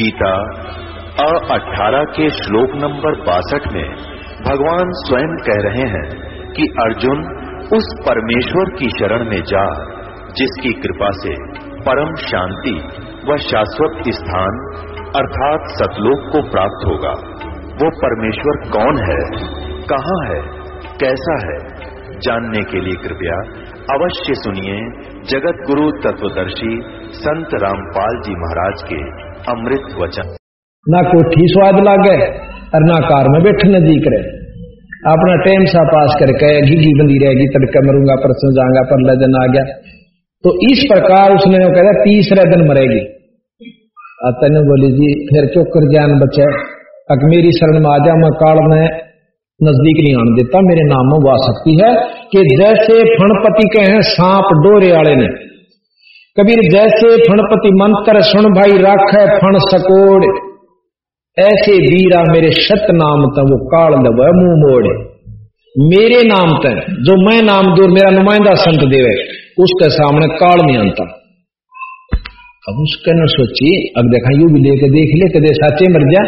गीता, अ अठारह के श्लोक नंबर बासठ में भगवान स्वयं कह रहे हैं कि अर्जुन उस परमेश्वर की शरण में जा, जिसकी कृपा से परम शांति व शाश्वत स्थान अर्थात सतलोक को प्राप्त होगा। वो परमेश्वर कौन है, कहाँ है, कैसा है, जानने के लिए कृपया अवश्य सुनिए जगत गुरु तत्वदर्शी संत रामपाल जी महाराज के अमृत वचन। ना कोठी स्वाद लागे और ना कार में बैठने दी करे अपना टाइम सा पास करके घिघी बंदी रहेगी तड़के मरूँगा, परसों जाऊँगा पर दिन आ गया। तो इस प्रकार उसने कह दिया तीसरे दिन मरेगी। तेन बोली, जी, फिर चौकर ज्ञान बचे अक मेरी शरण में आ जा, मैं काल में नज़दीक नहीं आने देता। मेरे नाम में वो सकती है कि जैसे फणपति के हैं, सांप डोरे वाले ने। कबीर जैसे फणपति मंत्र सुन भाई राख फण सकोड़। ऐसे वीरा मेरे सत नाम वो काल लव मुँह मोड़े। मेरे नाम त, जो मैं नाम दूर मेरा नुमाइंदा संत देवे उसके सामने काल नहीं आता अब उसके न सोची, अब देखा यू भी लेके देख ले, कदे साचे मर जा।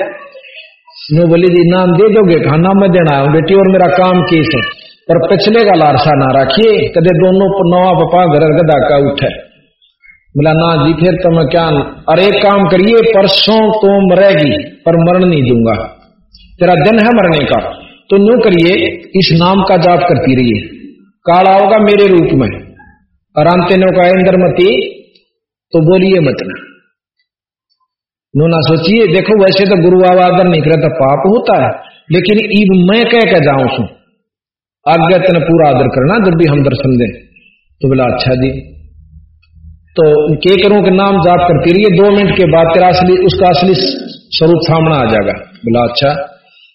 नो बोली, जी, नाम दे दोगे खाना मैं देना बेटी, और मेरा काम केस है। पर पिछले का लारसा ना रखिए, कदे दोनों नवा पपा घर गदा का उठे। बोला, ना जी, फिर तो मैं क्या अरे काम करिए, परसों तो मरेगी, पर मरण नहीं दूँगा। तेरा दिन है मरने का तो न्यू करिए, इस नाम का जाप करती रहिए। काल आओगा मेरे रूप में, और अंत का इंद्रमती तो बोलिए मत ना। नो ना सोचिए, देखो, वैसे तो गुरु आवादन नहीं करे तो पाप होता है, लेकिन ईब मैं कह के जाऊँ सू आज्ञा तेने पूरा आदर करना, जब भी हम दर्शन दें तो बोला अच्छा जी। तो के करूँ के नाम जाप करती रहिए। दो मिनट के बाद तेरा असली, उसका असली स्वरूप सामना आ जाएगा। बोला अच्छा।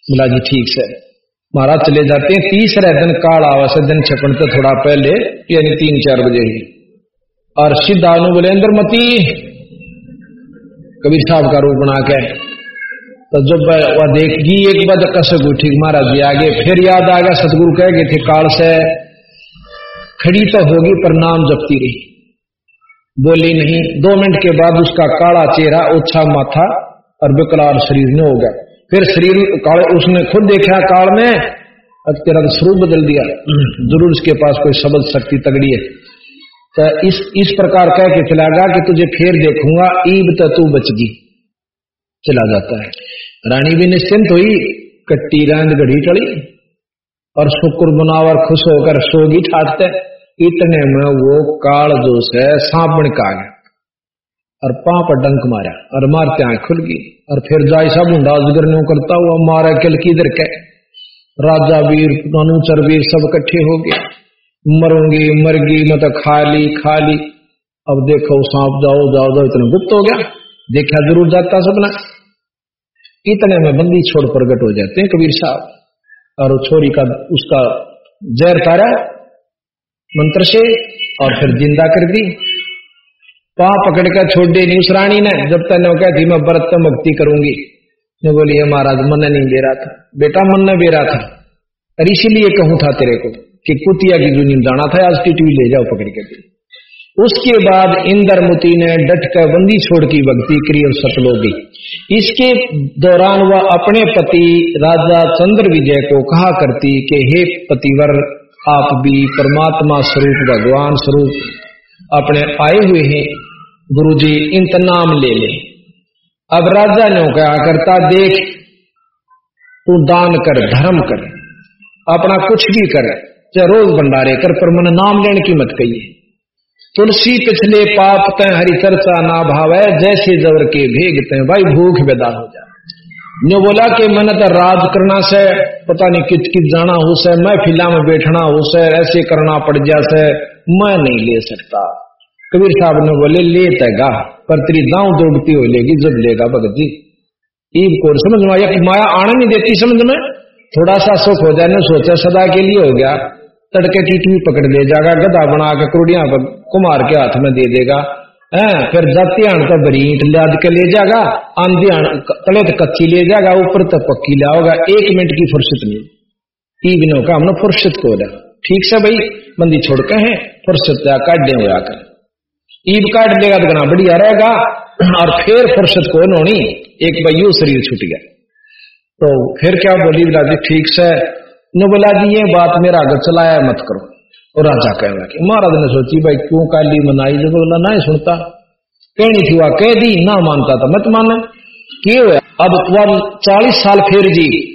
बोला, जी, ठीक से महाराज चले जाते हैं। तीसरे दिन काल आवास दिन छपन तो थोड़ा पहले, यानी तीन चार बजे ही। और सीधा बोले अंदर मती कबीर साहब का रूप बना के। तो जब वह देखेगी एक बार कसक ठीक महाराज जी, आगे फिर याद आ गया सतगुरु कह गए थे, काल से खड़ी तो होगी, पर नाम जपती रही। बोली नहीं। दो मिनट के बाद उसका काला चेहरा, ओछा माथा और विकलार शरीर में हो गया। फिर शरीर काल, उसने खुद देखा काल में तेरा तो स्वरूप बदल दिया। ज़रूर इसके पास कोई शब्द शक्ति तगड़ी है। तो इस इस प्रकार कह के चला गया कि तुझे फिर देखूँगा, ईब तो तू बचगी चला जाता है। रानी भी निश्चिंत हुई, कट्टी रांद गढ़ी टड़ी और शुक्र बनावर खुश होकर सोगी ठाकते इतने में वो काल जो है सांप का गया और पां पर डंक मारा, और मारते आँख खुल गई। और फिर जाय सब अजगर नो करता हुआ मारा किल की इधर के? राजा वीर, अनुचर वीर सब इकट्ठे हो गए। मरूँगी, मरगी मतलब खाली खाली। अब देखो सांप, जाओ जाओ जाओ, इतना गुप्त हो गया। देखा ज़रूर जाता सपना। इतने में बंदी छोड़ प्रगट हो जाते हैं कबीर साहब। और छोरी का, उसका जहर तारा मंत्र से, और फिर ज़िंदा कर दी। पा पकड़ कर छोड़ दे, नहीं उस रानी ने, जब तक ने कहती मैं व्रत मुक्ति करूँगी। ने बोली महाराज, मन नहीं दे रहा था। बेटा, मन ने दे रहा था। और इसीलिए कहूँ था तेरे को कि कुतिया की दुनिया जाना था, आज टीटी ले जाओ पकड़ के। उसके बाद इंद्रमुति ने डट कर बंदी छोड़ की भक्ति करी और सफल गई इसके दौरान वह अपने पति राजा चंद्र विजय को कहा करती कि, हे पतिवर आप भी परमात्मा स्वरूप, भगवान स्वरूप, अपने आए हुए हैं। गुरुजी इंत नाम ले ले। अब राजा ने कहा, करता देख, तू दान कर, धर्म कर, अपना कुछ भी कर, चाहे रोज भंडारे कर, पर मन नाम लेने की मत कहिए। तुलसी पिछले पाप तय हरि चर्चा ना भाव है जैसे जवर के भेगते भाई भूख बेदा हो जाए। नो बोला कि मैंने तो राज करना से, पता नहीं कित कित जाना हो से, मैं में बैठना हो से, ऐसे करना पड़ जा से, मैं नहीं ले सकता। कबीर साहब ने बोले, ले तगा पर तेरी दाऊ दौड़ती हो लेगी, जब लेगा भगत जी। ईब को समझ में माया आने नहीं देती समझ में। थोड़ा सा सुख हो जाए सोचा, सदा के लिए हो गया। तड़के टीटी पकड़ ले जाएगा, गधा बना के कुड़िया कुमार के हाथ में दे देगा। है, फिर जाती आण तो बरीट लाद के ले जाएगा, आंधी आण तले तो कच्ची ले जाएगा, ऊपर तो पक्की लाओगा, एक मिनट की फुर्सत नहीं। ईगनों का हमने फुर्सत को लिया ठीक से भाई, बंदी छोड़ के हैं, फुर्सत काट दे आकर। ईब काट देगा तो गना बढ़िया रहेगा, और फिर फुर्सत को नोनी, एक भाई शरीर छूट गया। तो फिर क्या बोली राज़ी ठीक से न बोला जी ये बात मेरा आगे चलाया मत करो। और राजा कहने लगे महाराज ने सोची, भाई क्यों काली मनाई? जब बोला, ना ही सुनता। कहनी थी वह, कह दी, ना मानता था। मत माने क्यों अब वह चालीस साल फिर जी।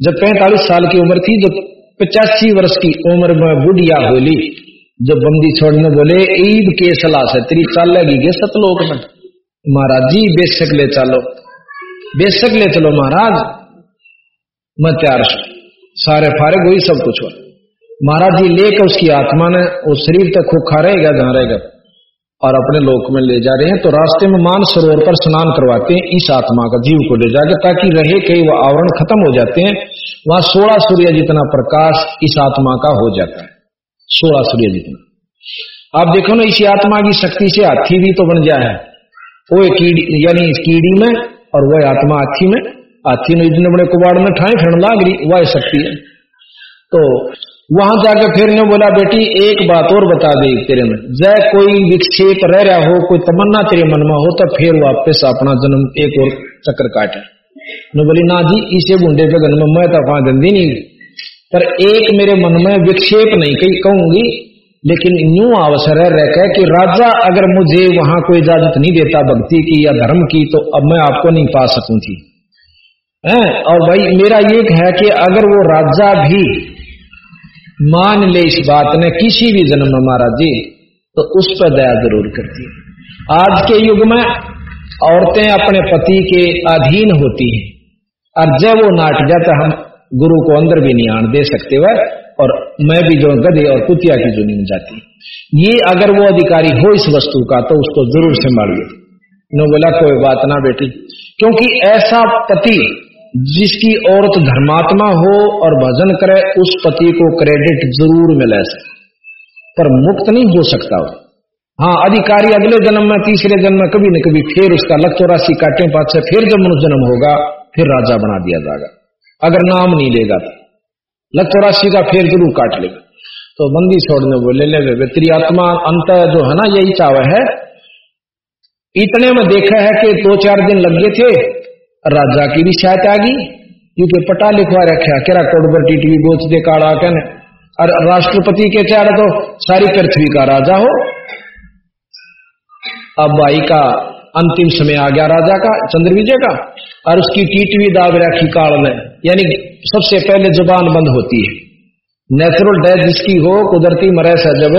जब पैंतालीस साल की उम्र थी, जब पचासी वर्ष की उम्र में बुढ़िया होली, जब बंदी छोड़ने बोले, ईद के सलाह से तेरी चाल लगी गे सतलोक में। महाराज जी, बेशक ले चलो, बेशक ले चलो महाराज। मैं तैयार सारे फारे वही सब कुछ हो महाराज जी लेकर उसकी आत्मा ने वो शरीर तक खोखा रहेगा, जहाँ रहेगा। और अपने लोक में ले जा रहे हैं तो रास्ते में मान सरोवर पर स्नान करवाते हैं, इस आत्मा का जीव को ले जाके, ताकि रहे कई वह आवरण खत्म हो जाते हैं। वहाँ सोलह सूर्य जितना प्रकाश इस आत्मा का हो जाता है। सोलह सूर्य जितना। आप देखो ना, इसी आत्मा की शक्ति से हाथी भी तो बन जाए वो कीड़ी, यानी कीड़ी में, और वह आत्मा हाथी में, हाथी ने इतने बड़े कुबाड़ में ठाए, फिर लाग रही, वह शक्ति है। तो वहाँ जाके फिर ने बोला, बेटी, एक बात और बता दे तेरे में। जय कोई विक्षेप रह रहा हो, कोई तमन्ना तेरे मन में हो तो फिर वापस अपना जन्म एक और चक्कर काटे। न बोली, ना जी, इसे बूंदे पे जन्म मैं तो अपना गंदी नहीं पर एक मेरे मन में विक्षेप नहीं कही, कहूँगी, लेकिन यूँ अवसर है रह कि राजा अगर मुझे वहाँ कोई इजाज़त नहीं देता भक्ति की या धर्म की तो अब मैं आपको नहीं पा सकूँ थी। है? और भाई, मेरा ये है कि अगर वो राजा भी मान ले इस बात ने, किसी भी जन्म में जी तो उस पर दया ज़रूर करती है। आज के युग में औरतें अपने पति के अधीन होती हैं, और जब वो नाट जाता हम गुरु को अंदर भी नहीं आने दे सकते वह, और मैं भी जो गधे और कुतिया की जुनी में जाती ये अगर वो अधिकारी हो इस वस्तु का तो उसको ज़रूर संभालिए। बोला, कोई बात ना बेटी, क्योंकि ऐसा पति जिसकी औरत धर्मात्मा हो और भजन करे, उस पति को क्रेडिट ज़रूर मिले पर मुक्त नहीं हो सकता वो। हाँ अधिकारी अगले जन्म में, तीसरे जन्म में कभी न कभी फिर उसका लख चौरासी काटे पास से फिर जब मनुष्य जन्म होगा, फिर राजा बना दिया जाएगा। अगर नाम नहीं लेगा तो। लख चौरासी का फिर ज़रूर काट लेगा तो बंदी छोड़ने बोले ले तेरी आत्मा अंत जो है ना, यही चाव है। इतने में देखा है कि दो चार दिन लग गए थे। राजा की भी शायद आ गई क्योंकि पटा लिखवा रखा केरा कोडबर टीटी गोच दे काड़ा कन। और राष्ट्रपति के चार तो सारी पृथ्वी का राजा हो। अब भाई का अंतिम समय आ गया राजा का, चंद्र विजय का। और उसकी टीटवी दाब रखी काल में, यानी सबसे पहले ज़ुबान बंद होती है। नेचुरल डेथ जिसकी हो, कुदरती मरे से जब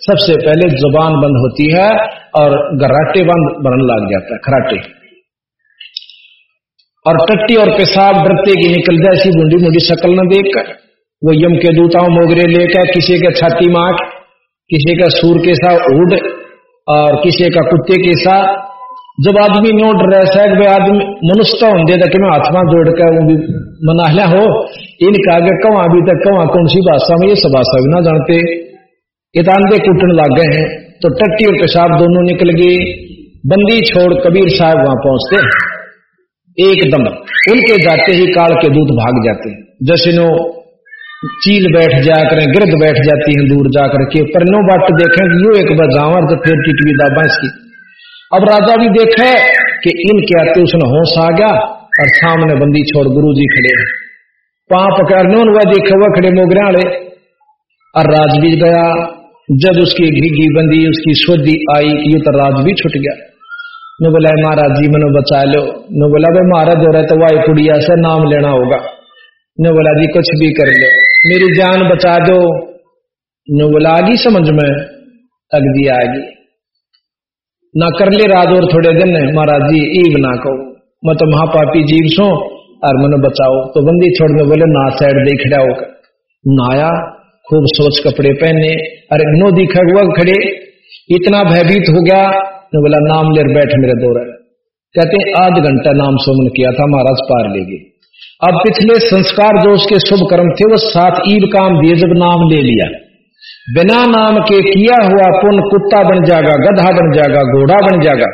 सबसे पहले ज़ुबान बंद होती है और घराटे बंद बनने लग जाता है खराटे और टट्टी और पेशाब डरते की निकल जाए, ऐसी बूंदी मुंडी शक्ल न देखकर। वो यम के दूताओं मोगरे लेकर किसी का छाती माख किसी का सूर के साथ उड़ और किसी का कुत्ते के साथ। जब आदमी नो डर रहा है आदमी मनुष्य तो होंगे कि मैं हाथ जोड़ कर मनाहला हो। इनका आगे कवा अभी तक कवा कौन सी भाषा में, ये सब भाषा भी ना जानते। इतानदे कुटन लग गए हैं। तो टट्टी और पेशाब दोनों निकल गए। बंदी छोड़ कबीर साहब वहाँ पहुँचते। एकदम। उनके जाते ही काल के दूध भाग जाते हैं। जैसे नो चील बैठ करें गिरद बैठ जाती हैं दूर जाकर के, पर नो बाट देखें यो एक बजावर तो फिर टिटवी दाबा इसकी अब राजा भी देखे कि इनके आते उसने होश आ गया और सामने बंदी छोड़ गुरु जी खड़े पां पकड़ने वह देखे, वह खड़े मोगरे और राज भी गया, जब उसकी घिघी बंदी, उसकी शोधी आई, ये तो राज भी छुट गया। ने बोला महाराज जी मैंने बचा लो ने बोला भाई महाराज हो रहा तो वाई कुड़िया से नाम लेना होगा ने बोला जी कुछ भी कर लो मेरी जान बचा दो ने बोला आगी समझ में अगदी आगी ना कर ले राज और थोड़े दिन महाराज जी ईब ना कहो मैं तो महापापी जीव सो और मैंने बचाओ तो बंदी छोड़ छोड़ने बोले ना साइड देख रहा होगा नाया खूब सोच कपड़े पहने अरे नो दिखा हुआ खड़े इतना भयभीत हो गया ने बोला, नाम लेर बैठ मेरे दो रहे। कहते आध घंटा नाम सुमन किया था, महाराज पार ले गए। अब पिछले संस्कार जो उसके शुभ कर्म थे, वो सात ईद काम दिए जब नाम ले लिया। बिना नाम के किया हुआ पुण्य कुत्ता बन जाएगा, गधा बन जाएगा, घोड़ा बन जाएगा।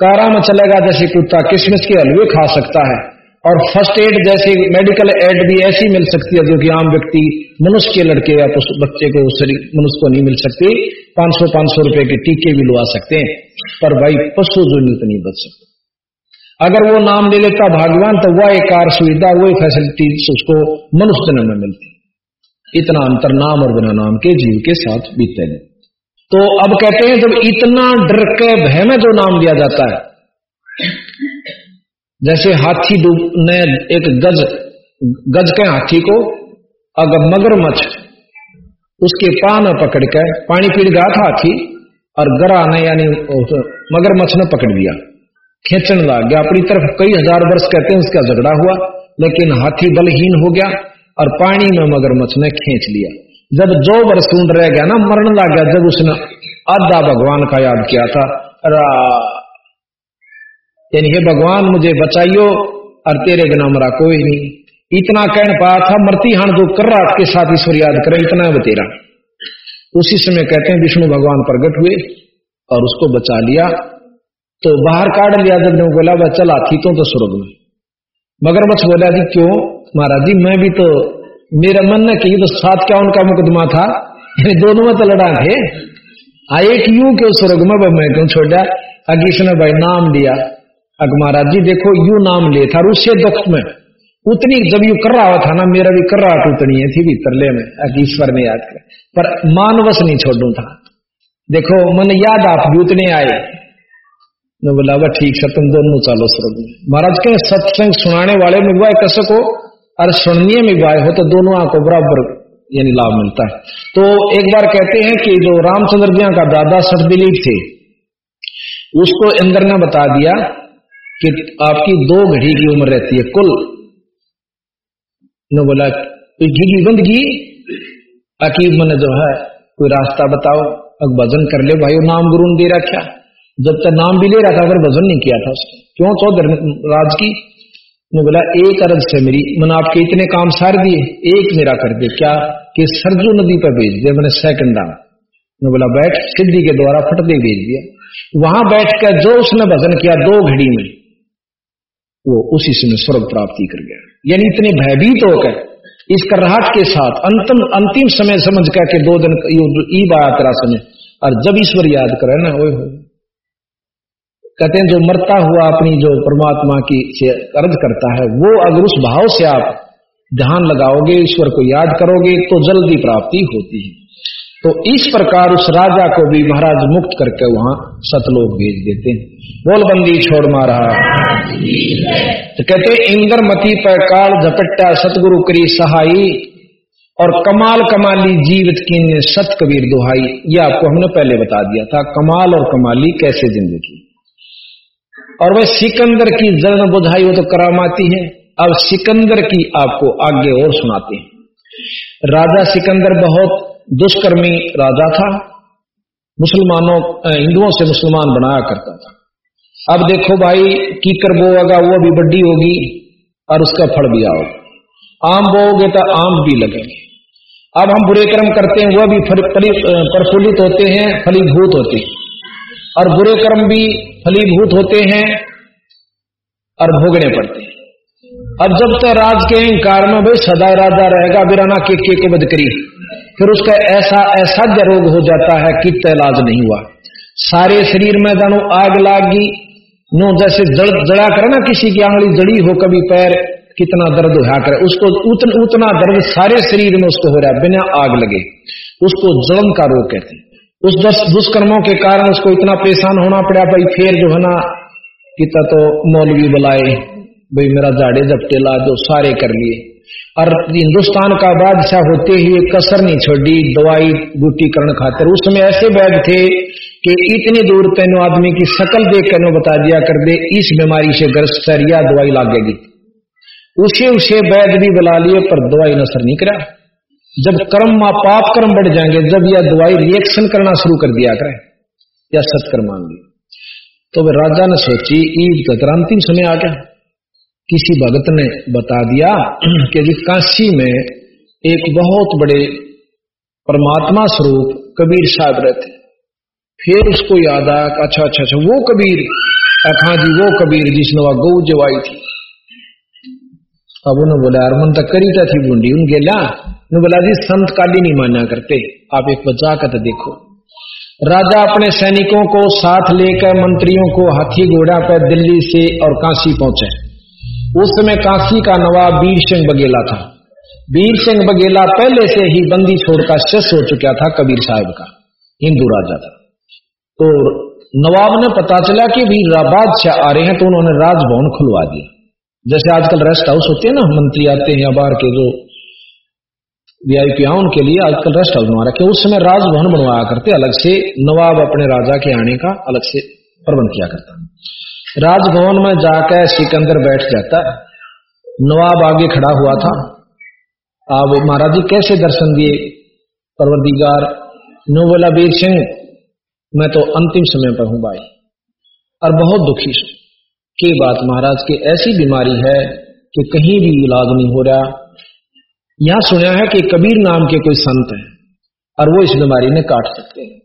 कारा में चलेगा जैसे कुत्ता किसमिस के हलवे खा सकता है। और फ़र्स्ट एड जैसे मेडिकल एड भी ऐसी मिल सकती है जो कि आम व्यक्ति, मनुष्य के लड़के या बच्चे को मनुष्य को नहीं मिल सकती। पाँच सौ पाँच सौ रुपए के टीके भी लुआ सकते हैं। पर भाई, पशु जो नहीं तो नहीं बच सकते। अगर वो नाम ले लेता भगवान तो वह एक कार सुविधा, वही फैसिलिटी उसको मनुष्य जन्म में मिलती इतना अंतर नाम और बिना नाम के जीव के साथ बीते हैं तो अब कहते हैं, जब इतना डर के भय में जो नाम दिया जाता है जैसे हाथी डूब ने एक गज गज के हाथी को अगर मगरमच्छ, उसके पान पकड़ के पानी पी गया था हाथी और गरा ने यानी मगरमच्छ ने पकड़ लिया। खींचने लग गया। अपनी तरफ़ कई हज़ार वर्ष कहते हैं उसका झगड़ा हुआ, लेकिन हाथी बलहीन हो गया और पानी में मगरमच्छ ने खींच लिया। जब जो वर्ष रह गया ना मरण लग गया, जब उसने आधा भगवान का याद किया था यानी हे भगवान मुझे बचाइयो और तेरे बिना मरा कोई नहीं। इतना कह पाया था मरती हान जो कर रहा के साथ ईश्वर याद करे इतना है बतेरा उसी समय कहते हैं विष्णु भगवान प्रकट हुए और उसको बचा लिया। तो बाहर काट लिया जब ने बोला वह चला थी तो, तो स्वर्ग में। मगरमच्छ बोला जी क्यों? महाराज जी मैं भी तो मेरा मन ने कही तो साथ क्या उनका मुकदमा था? दोनों में तो लड़ा थे आए क्यों क्यों स्वर्ग में वह मैं क्यों छोड़ा? अगीस ने भाई नाम लिया। अग महाराज जी, देखो, यू नाम ले था उससे दुख में। उतनी जब यू कर रहा था ना, मेरा भी कर रहा उतनी है थी भी तरले में ईश्वर ने याद कर पर मानवस नहीं छोड़ू था। देखो, मन याद आप भी उतने आए। बोला वह ठीक है, तुम दोनों चालो स्वर्ग में। महाराज के सत्संग सुनाने वाले में वह कसक हो और सुननीय में वाय हो तो दोनों को बराबर, यानी लाभ मिलता है। तो एक बार कहते हैं कि जो रामचंद्र जी का दादा सतदिलीप थे, उसको इंद्र ने बता दिया कि आपकी दो घड़ी की उम्र रहती है, कुल। ने बोला घी की बंदगी? अकीब मैंने जो है, कोई रास्ता बताओ, अब भजन कर ले भाई नाम गुरु ने दे रखा। जब तक नाम भी ले रहा था अगर वज़न नहीं किया था उसने। क्यों? तो राज की। ने बोला, एक अरज से मेरी, मैंने आपके इतने काम सार दिए, एक मेरा कर दे, क्या? कि सरजू नदी पर भेज दिया मैंने सेकंड दाम ने बोला, बैठ, सिद्धि के द्वारा फटते भेज दिया। वहाँ बैठ कर जो उसने भजन किया, दो घड़ी में वो उसी समय स्वर्ग प्राप्ति कर गया। यानी इतने भयभीत होकर, इस करराहट के साथ अंतिम अंतिम समय समझ कर के दो दिन ईब आया समय और जब ईश्वर याद करे ना वो कहते हैं, जो मरता हुआ अपनी जो परमात्मा की से अर्ज़ करता है, वो अगर उस भाव से आप ध्यान लगाओगे, ईश्वर को याद करोगे तो जल्दी प्राप्ति होती है। तो इस प्रकार उस राजा को भी महाराज मुक्त करके वहाँ सतलोक भेज देते हैं। बोलबंदी छोड़ मारा। तो कहते इंद्रमती पर काल झपट्टा सतगुरु करी सहाई, और कमाल कमाली जीवित की सत कबीर दुहाई। ये आपको हमने पहले बता दिया था, कमाल और कमाली कैसे ज़िंदगी। और वह सिकंदर की जलन बुझाई, वो तो करामाती है। अब सिकंदर की आपको आगे और सुनाते हैं। राजा सिकंदर बहुत दुष्कर्मी राजा था, मुसलमानों हिंदुओं से मुसलमान बनाया करता था। अब देखो भाई, कीकर बोगा वो भी बड्डी होगी और उसका फल भी आओगे आम बोओगे तो आम भी लगेंगे। अब हम बुरे कर्म करते हैं वह भी प्रफुल्लित होते हैं, फलीभूत होते हैं। और बुरे कर्म भी फलीभूत होते हैं और भोगने पड़ते हैं। अब जब तक राज के अहंकार में भाई सदा राजा रहेगा, बिराना के के को बद करी फिर उसका ऐसा असाध्य रोग हो जाता है कि इलाज नहीं हुआ। सारे शरीर में जानो आग लागी नो जैसे जड़ जड़ा करे ना किसी की आंगली जड़ी हो कभी पैर कितना दर्द होया करे उसको उतन, उतना दर्द सारे शरीर में उसको हो रहा है बिना आग लगे। उसको जलन का रोग कहते हैं। उस दस दुष्कर्मों के कारण उसको इतना परेशान होना पड़ा भाई फिर जो है ना पिता तो मौलवी बुलाए भाई मेरा जाड़े जपटे ला दो सारे कर लिए। और हिंदुस्तान का बादशाह होते ही कसर नहीं छोड़ी दवाई बूटी करण खातर। उस समय ऐसे बैग थे कि इतनी दूर तेनो आदमी की शकल देख कर बता दिया कर दे, इस बीमारी से ग्रस्त या दवाई लागेगी। उसे उसे वैद भी बुला लिए, पर दवाई नसर नहीं करा। जब कर्म पाप कर्म बढ़ जाएँगे, जब यह दवाई रिएक्शन करना शुरू कर दिया करे, या सत्कर्मांगी तो वह राजा ने सोची, ईद का अंतिम समय आ गया किसी भगत ने बता दिया कि जी काशी में एक बहुत बड़े परमात्मा स्वरूप कबीर साहब रहते। फिर उसको याद आया अच्छा अच्छा अच्छा वो कबीर, अखा जी, वो कबीर जिसने वह गौ जवाई थी। अब उन्होंने बोला यार मन तक करी थी बूंदी उन गेला ने बोला, जी, संत काली नहीं माना करते, आप एक बचा कर तो देखो। राजा अपने सैनिकों को साथ लेकर मंत्रियों को हाथी घोड़ा पर दिल्ली से और काशी पहुँचे। उस समय काशी का नवाब वीर सिंह बघेला था। वीर सिंह बघेला पहले से ही बंदी छोड़कर शस हो चुका था कबीर साहब का, हिंदू राजा था। तो नवाब ने पता चला कि भी बादशाह आ रहे हैं तो उन्होंने राजभवन खुलवा दिया। जैसे आजकल रेस्ट हाउस होते हैं ना, मंत्री आते हैं या बाहर के जो वीआईपी उनके लिए आजकल रेस्ट हाउस बनवा रखे उस समय राजभवन बनवाया करते, अलग से नवाब अपने राजा के आने का अलग से प्रबंध किया करता राजभवन में जाकर सिकंदर बैठ जाता, नवाब आगे खड़ा हुआ था। अब महाराज जी कैसे दर्शन दिए? परवरदिगार, नो वीर सिंह मैं तो अंतिम समय पर हूँ भाई। और बहुत दुखी की बात महाराज की ऐसी बीमारी है कि कहीं भी इलाज नहीं हो रहा। यहाँ सुना है कि कबीर नाम के कोई संत हैं और वो इस बीमारी ने काट सकते हैं।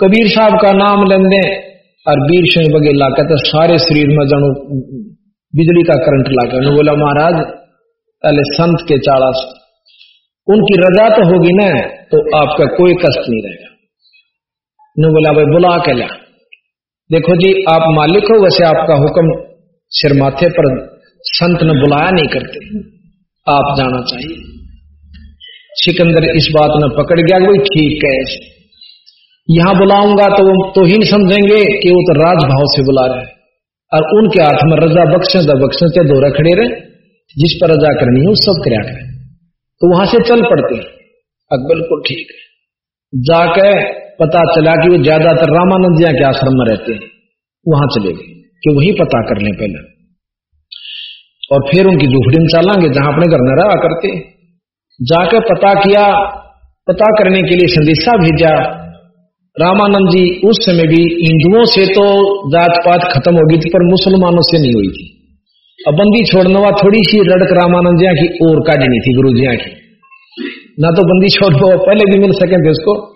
कबीर साहब का नाम लेंदे और वीर सिंह बघेला कहते सारे शरीर में जानो बिजली का करंट ला के बोला, महाराज, पहले संत के चाड़ा उनकी रजा तो होगी ना तो आपका कोई कष्ट नहीं रहेगा। ने बोला भाई बुला के ला। देखो जी, आप मालिक हो, वैसे आपका हुक्म सिर माथे पर संत ने बुलाया नहीं करते। आप जाना चाहिए। सिकंदर इस बात में पकड़ गया भाई ठीक है यहाँ बुलाऊँगा तो वो तो नहीं समझेंगे कि वो तो राजभाव से बुला रहे हैं। और उनके हाथ में रजा बख्शे द बख्शे के दो खड़े रहे। जिस पर रजा करनी है वो सब कराया करें। तो वहाँ से चल पड़ते हैं। अब बिल्कुल ठीक है। जाकर पता चला कि वो ज़्यादातर रामानंद जिया के आश्रम में रहते हैं। वहाँ चले गए, कि वही पता कर लें पहले। और फिर उनकी झूठड़ी में चलांगे जहाँ अपने घर न रहा करते। जाकर पता किया, पता करने के लिए संदेशा भेजा। रामानंद जी उस समय भी हिंदुओं से तो जात पात खत्म हो गई थी, पर मुसलमानों से नहीं हुई थी। अब बंदी छोड़ने वाला थोड़ी सी रड़क रामानंद जिया की और काटनी थी गुरु जिया की। ना तो बंदी छोड़ पहले भी मिल सके थे उसको।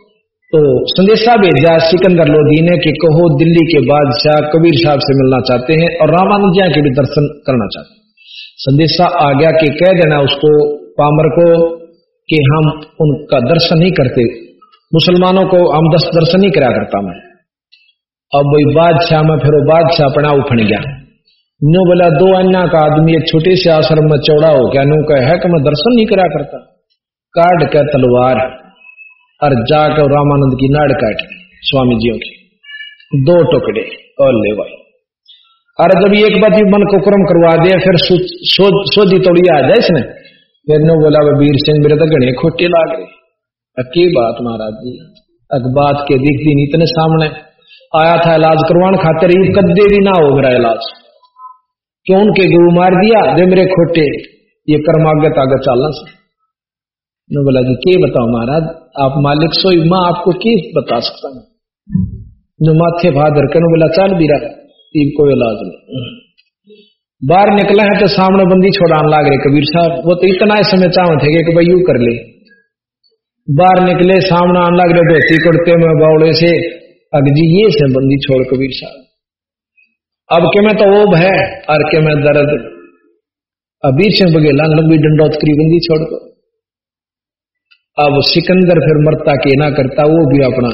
तो संदेशा भेजा सिकंदर लोधी ने कि कहो दिल्ली के बादशाह कबीर साहब से मिलना चाहते हैं और रामानंद जिया के भी दर्शन करना चाहते हैं। संदेशा आ गया कि कह देना उसको, पामर को, कि हम उनका दर्शन नहीं करते। मुसलमानों को हम दस दर्शन नहीं करा करता मैं। अब वही बादशाह में फिर बादशाह अपना उफण गया। नो बोला, दो अन्ना का आदमी एक छोटे से आश्रम में चौड़ा हो गया। नो कह है कि मैं दर्शन नहीं करा करता। काट कर तलवार। और जाकर रामानंद की नाड़ काट स्वामी जियों की दो टुकड़े और ले भाई और जब एक बात मन को क्रम करवा दिया, फिर सोधी तोड़ी आ जाए इसने। फिर ने बोला वीर सिंह मेरे तो घने खोटे लाग रहे की बात महाराज जी? अक बात के दिख दिन इतने सामने। आया था इलाज करवाने खातिर, ये कद्दे भी ना हो मेरा इलाज। क्यों उनके गुरु मार दिया? दे मेरे खोटे। ये कर्मागत आगे चलना से। ने बोला जी के बताओ महाराज, आप मालिक सोई, माँ आपको के बता सकता हूँ? जो माथे भादर के बोला, चल रहा तीन कोई इलाज नहीं बाहर निकला है तो सामने बंदी छोड़ान लाग रहे कबीर साहब। वो तो इतना ही समय चाह थे कि भाई यू कर ले। बाहर निकले, सामने आने लग रहे धोती कुर्ते में, बावड़े से। अगजी ये से बंदी छोड़, कबीर साहब। अब के मैं तो वो है और के मैं दर्द। अबीर सिंह बघेला लंबी डंडोतकरी बंदी छोड़ को। अब सिकंदर फिर मरता के ना करता, वो भी अपना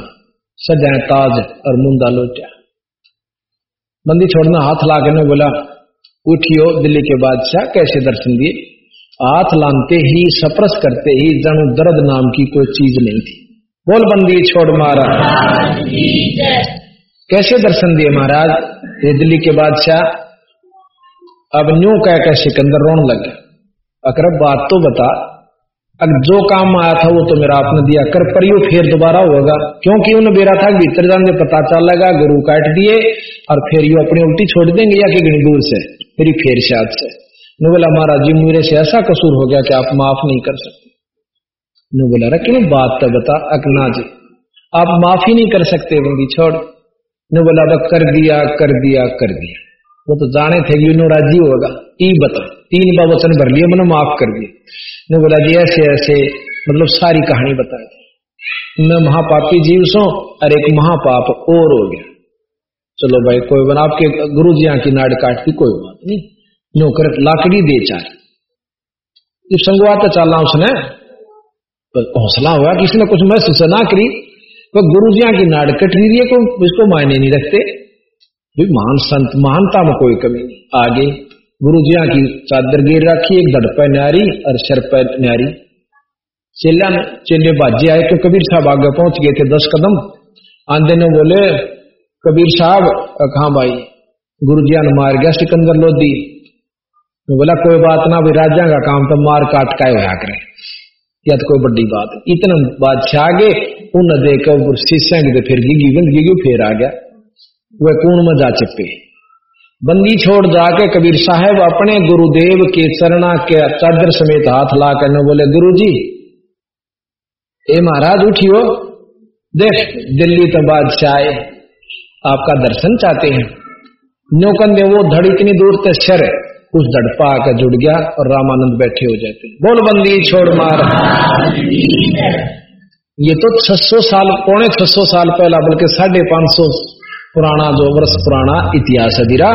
सजाए ताज और मुंदा लोटा बंदी छोड़ना हाथ लाकर बोला, उठियो दिल्ली के बादशाह, कैसे दर्शन दिए? हाथ लानते ही, सप्रस करते ही, जन दर्द नाम की कोई चीज़ नहीं थी। बोल बंदी, छोड़ मारा कैसे दर्शन दिए महाराज? ये दिल्ली के बादशाह, अब न्यू कह कर सिकंदर रोन लग। अकरब बात तो बता अगर जो काम आया था वो तो मेरा आपने दिया कर, पर यू फिर दोबारा होगा। क्योंकि उन्हें बेरा था भीतर जाने पता चल लगा गुरु काट दिए, और फिर यू अपनी उल्टी छोड़ देंगे, या कि दूर से, मेरी फिर से आज से। ने बोला, महाराज जी, मेरे से ऐसा कसूर हो गया कि आप माफ़ नहीं कर सकते। ने बोला रहा क्यों बात तो बता अकना जी, आप माफ़ ही नहीं कर सकते, बंदी, छोड़। ने बोला कर दिया कर दिया कर दिया। वो तो जाने थे कि राज़ी होगा, ई बता तीन बार वचन भर लिए, मैंने माफ़ कर दिया ने बोला, जी, ऐसे ऐसे मतलब सारी कहानी बता दी। मैं महापापी जीव सो, और एक महापाप और हो गया। चलो भाई, कोई बना आपके गुरु जी की नाड़ काटती कोई बात नहीं। नौकर लाकड़ी दे चार जब संगवा तो चलना उसने हौसला हुआ किसी ने कुछ महसूस ना करी। वह तो गुरुजिया की नाड़ कट रही है को इसको मायने नहीं रखते। महान संत, महानता में कोई कमी नहीं। आगे गुरुजिया की चादर गिर रखी, एक दड़पा न्यारी और शरपा न्यारी। चेला चेले बाजे आए तो कबीर साहब आगे पहुँच गए थे दस कदम। आंधे ने बोले, कबीर साहब कहा भाई, गुरुजिया ने मार गया, सिकंदर लोधी। बोला, कोई बात ना भाई राजा का काम तो मार काट का होया करे या तो कोई बड़ी बात इतना बादशाह आगे उन देख शीशा की फिर गिगी गिगी फिर आ गया। वह कूण में जा चिपे बंदी छोड़ जाके कबीर साहब अपने गुरुदेव के चरणा के चादर समेत हाथ ला कर बोले गुरु जी ए महाराज, उठियो। देख, दिल्ली तो बादशाह आपका दर्शन चाहते हैं। न्योकंदे वो धड़ इतनी दूर तक शर उस धड़पा आकर जुड़ गया और रामानंद बैठे हो जाते बोल, बंदी छोड़ मार। ये तो 600 साल, पौने 600 साल पहला, बल्कि साढ़े पाँच सौ पुराना जो वर्ष पुराना इतिहास है दिरा,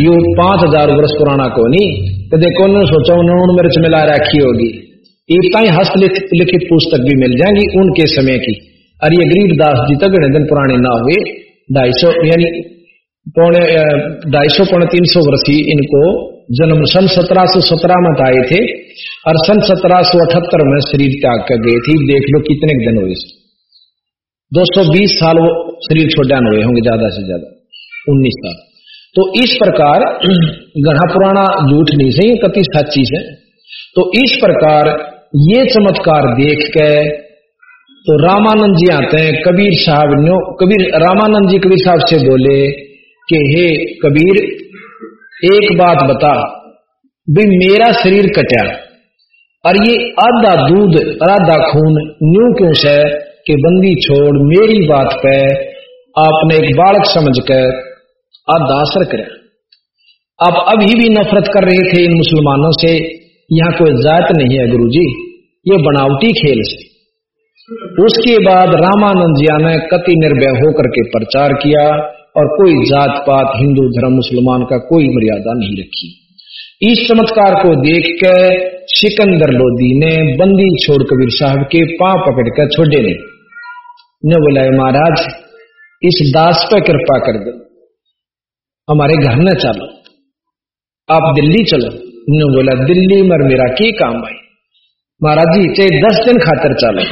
यू पाँच हज़ार वर्ष पुराना को नहीं तो देखो उन्होंने सोचा उन्होंने मिर्च मिला रखी होगी। इतना ही हस्तलिखित पुस्तक भी मिल जाएँगी उनके समय की। और ये गरीबदास जी तक दिन पुराने ना हुए, ढाई सौ यानी पौने ढाई सौ पौने तीन सौ वर्ष ही इनको जन्म सन सत्रह सौ सत्रह में आए थे, और सन सत्रह सौ अठहत्तर में शरीर त्याग कर गए थे। देख लो कितने दिन हुए। 220 साल वो शरीर छोड़ा हुए होंगे ज़्यादा से ज़्यादा 19 साल। तो इस प्रकार गढ़ा पुराना झूठ नहीं, सही कति सच्ची है। तो इस प्रकार ये चमत्कार देख के तो रामानंद जी आते हैं, कबीर साहब नो कबीर, रामानंद जी कबीर साहब से बोले कि, हे कबीर, एक बात बता, भी मेरा शरीर कटा और ये आधा दूध, आधा खून न्यू क्यों से कि बंदी छोड़ मेरी बात पे आपने एक बालक समझ कर आधा असर कर। आप अभी भी नफरत कर रहे थे इन मुसलमानों से, यहाँ कोई जात नहीं है गुरुजी, ये बनावटी खेल से। उसके बाद रामानंद जी ने कति निर्भय होकर के प्रचार किया और कोई जात पात हिंदू धर्म मुसलमान का कोई मर्यादा नहीं रखी। इस चमत्कार को देखकर सिकंदर लोधी ने बंदी छोड़ कबीर साहब के पाँव पकड़कर छोड़े नहीं ने बोला महाराज, इस दास पर कृपा कर दो। हमारे घर न चलो। आप दिल्ली चलो। ने बोला, दिल्ली मर मेरा की काम भाई? महाराज जी चाहे दस दिन खातर चलो।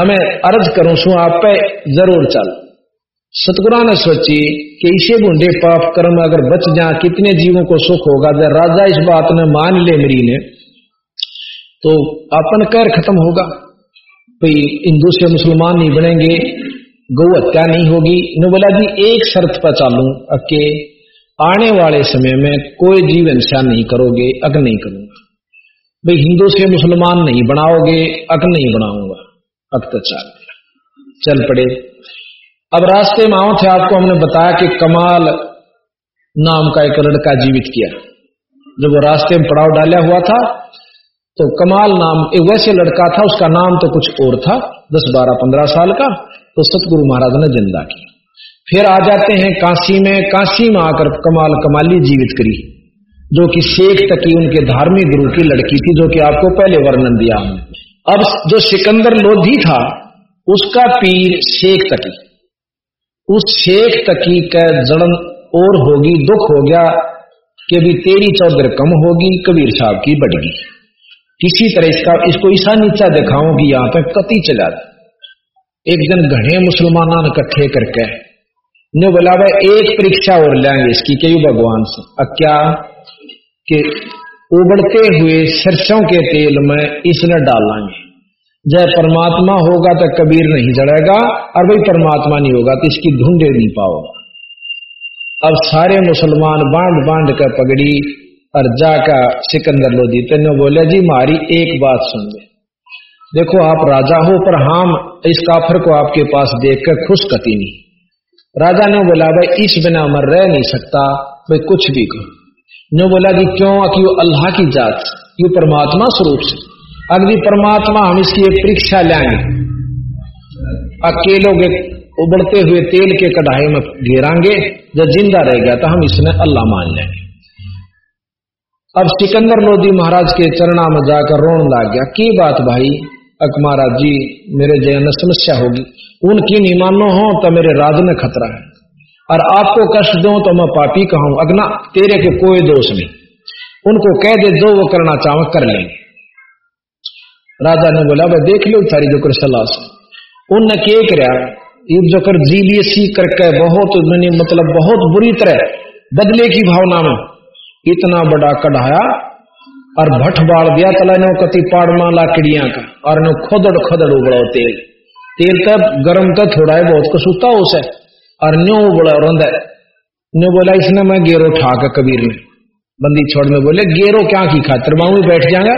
हमें अर्ज़ करूँ, सु आप पे ज़रूर चलो। सतगुरा ने सोची कि इसे बूंदे पाप कर्म अगर बच जा कितने जीवों को सुख होगा? जब राजा इस बात ने मान ले मेरी ने तो अपन कैर खत्म होगा। भाई हिंदू से मुसलमान नहीं बनेंगे गौ हत्या नहीं होगी? ने बोला जी, एक शर्त पर चालू अके आने वाले समय में कोई जीव हिंसा नहीं करोगे, अग नहीं करूँगा। भाई हिंदू से मुसलमान नहीं बनाओगे, अग नहीं बनाऊँगा। अग तो चल चल पड़े। अब रास्ते में आओ थे, आपको हमने बताया कि कमाल नाम का एक लड़का जीवित किया। जब वो रास्ते में पड़ाव डाला हुआ था तो कमाल नाम, एक वैसे लड़का था, उसका नाम तो कुछ और था, दस बारह पंद्रह साल का तो सतगुरु महाराज ने ज़िंदा किया फिर आ जाते हैं काशी में काशी में आकर कमाल कमाली जीवित करी, जो कि शेख तकी उनके धार्मिक गुरु की लड़की थी, जो कि आपको पहले वर्णन दिया हमने। अब जो सिकंदर लोधी था, उसका पीर शेख तकी उस शेख तकी का जड़न और होगी, दुख हो गया, कि अभी तेरी चौधर कम होगी, कबीर साहब की बढ़गी। किसी तरह इसका, इसको ईसा नीचा दिखाऊँ कि यहाँ पे कति चला एक दिन घने मुसलमान इकट्ठे करके, ने बोला भाई एक परीक्षा और लेंगे इसकी कई भगवान से? क्या? कि उबड़ते हुए सरसों के तेल में इसने डालेंगे। जय परमात्मा होगा तो कबीर नहीं जड़ेगा और भाई परमात्मा नहीं होगा तो इसकी ढूंढे नहीं पाओगा। अब सारे मुसलमान बाँध बाँध कर पगड़ी और जाकर सिकंदर लोधी तेने बोले, जी मारी एक बात सुन ले। देखो, आप राजा हो, पर हम इस काफर को आपके पास देखकर खुश कती नहीं। राजा ने बोला, भाई, इस बिना मर रह नहीं सकता, भाई, कुछ भी कहो। ने बोला कि क्यों? कि अल्लाह की जात यू परमात्मा स्वरूप से। अगर परमात्मा हम इसकी एक परीक्षा लेंगे। अकेलों के उबड़ते हुए तेल के कढ़ाई में घेरांगे, जब ज़िंदा रह गया तो हम इसने अल्लाह मान लेंगे। अब सिकंदर लोधी महाराज के चरणा में जाकर रोन लग गया। की बात भाई? अक महाराज जी, मेरे जय समस्या होगी। उनकी नहीं मानो हो तो मेरे राज में खतरा है। और आपको कष्ट दो तो मैं पापी कहूँ अगना तेरे के कोई दोष नहीं। उनको कह दे, जो वो करना चाहो कर लेंगे। राजा ने बोला भाई देख लो थारी जो कर सलाह उनने के कर ये जो कर जीबीएससी करके बहुत मतलब बहुत बुरी तरह बदले की भावना में। इतना बड़ा कढ़ाया और भट्ट बाढ़ दिया तला ने कति पाड़मा लाकड़िया का, और ने खोदड़ खोदड़ उबड़ो तेल। तेल तब गर्म तो थोड़ा है, बहुत कसूता उसे और न्यो उबड़ा रोंद न्यो बोला, इसने मैं गेरो ठाक कबीर ने बंदी छोड़ में बोले, गेरो क्या की खातर? माऊ बैठ जाएगा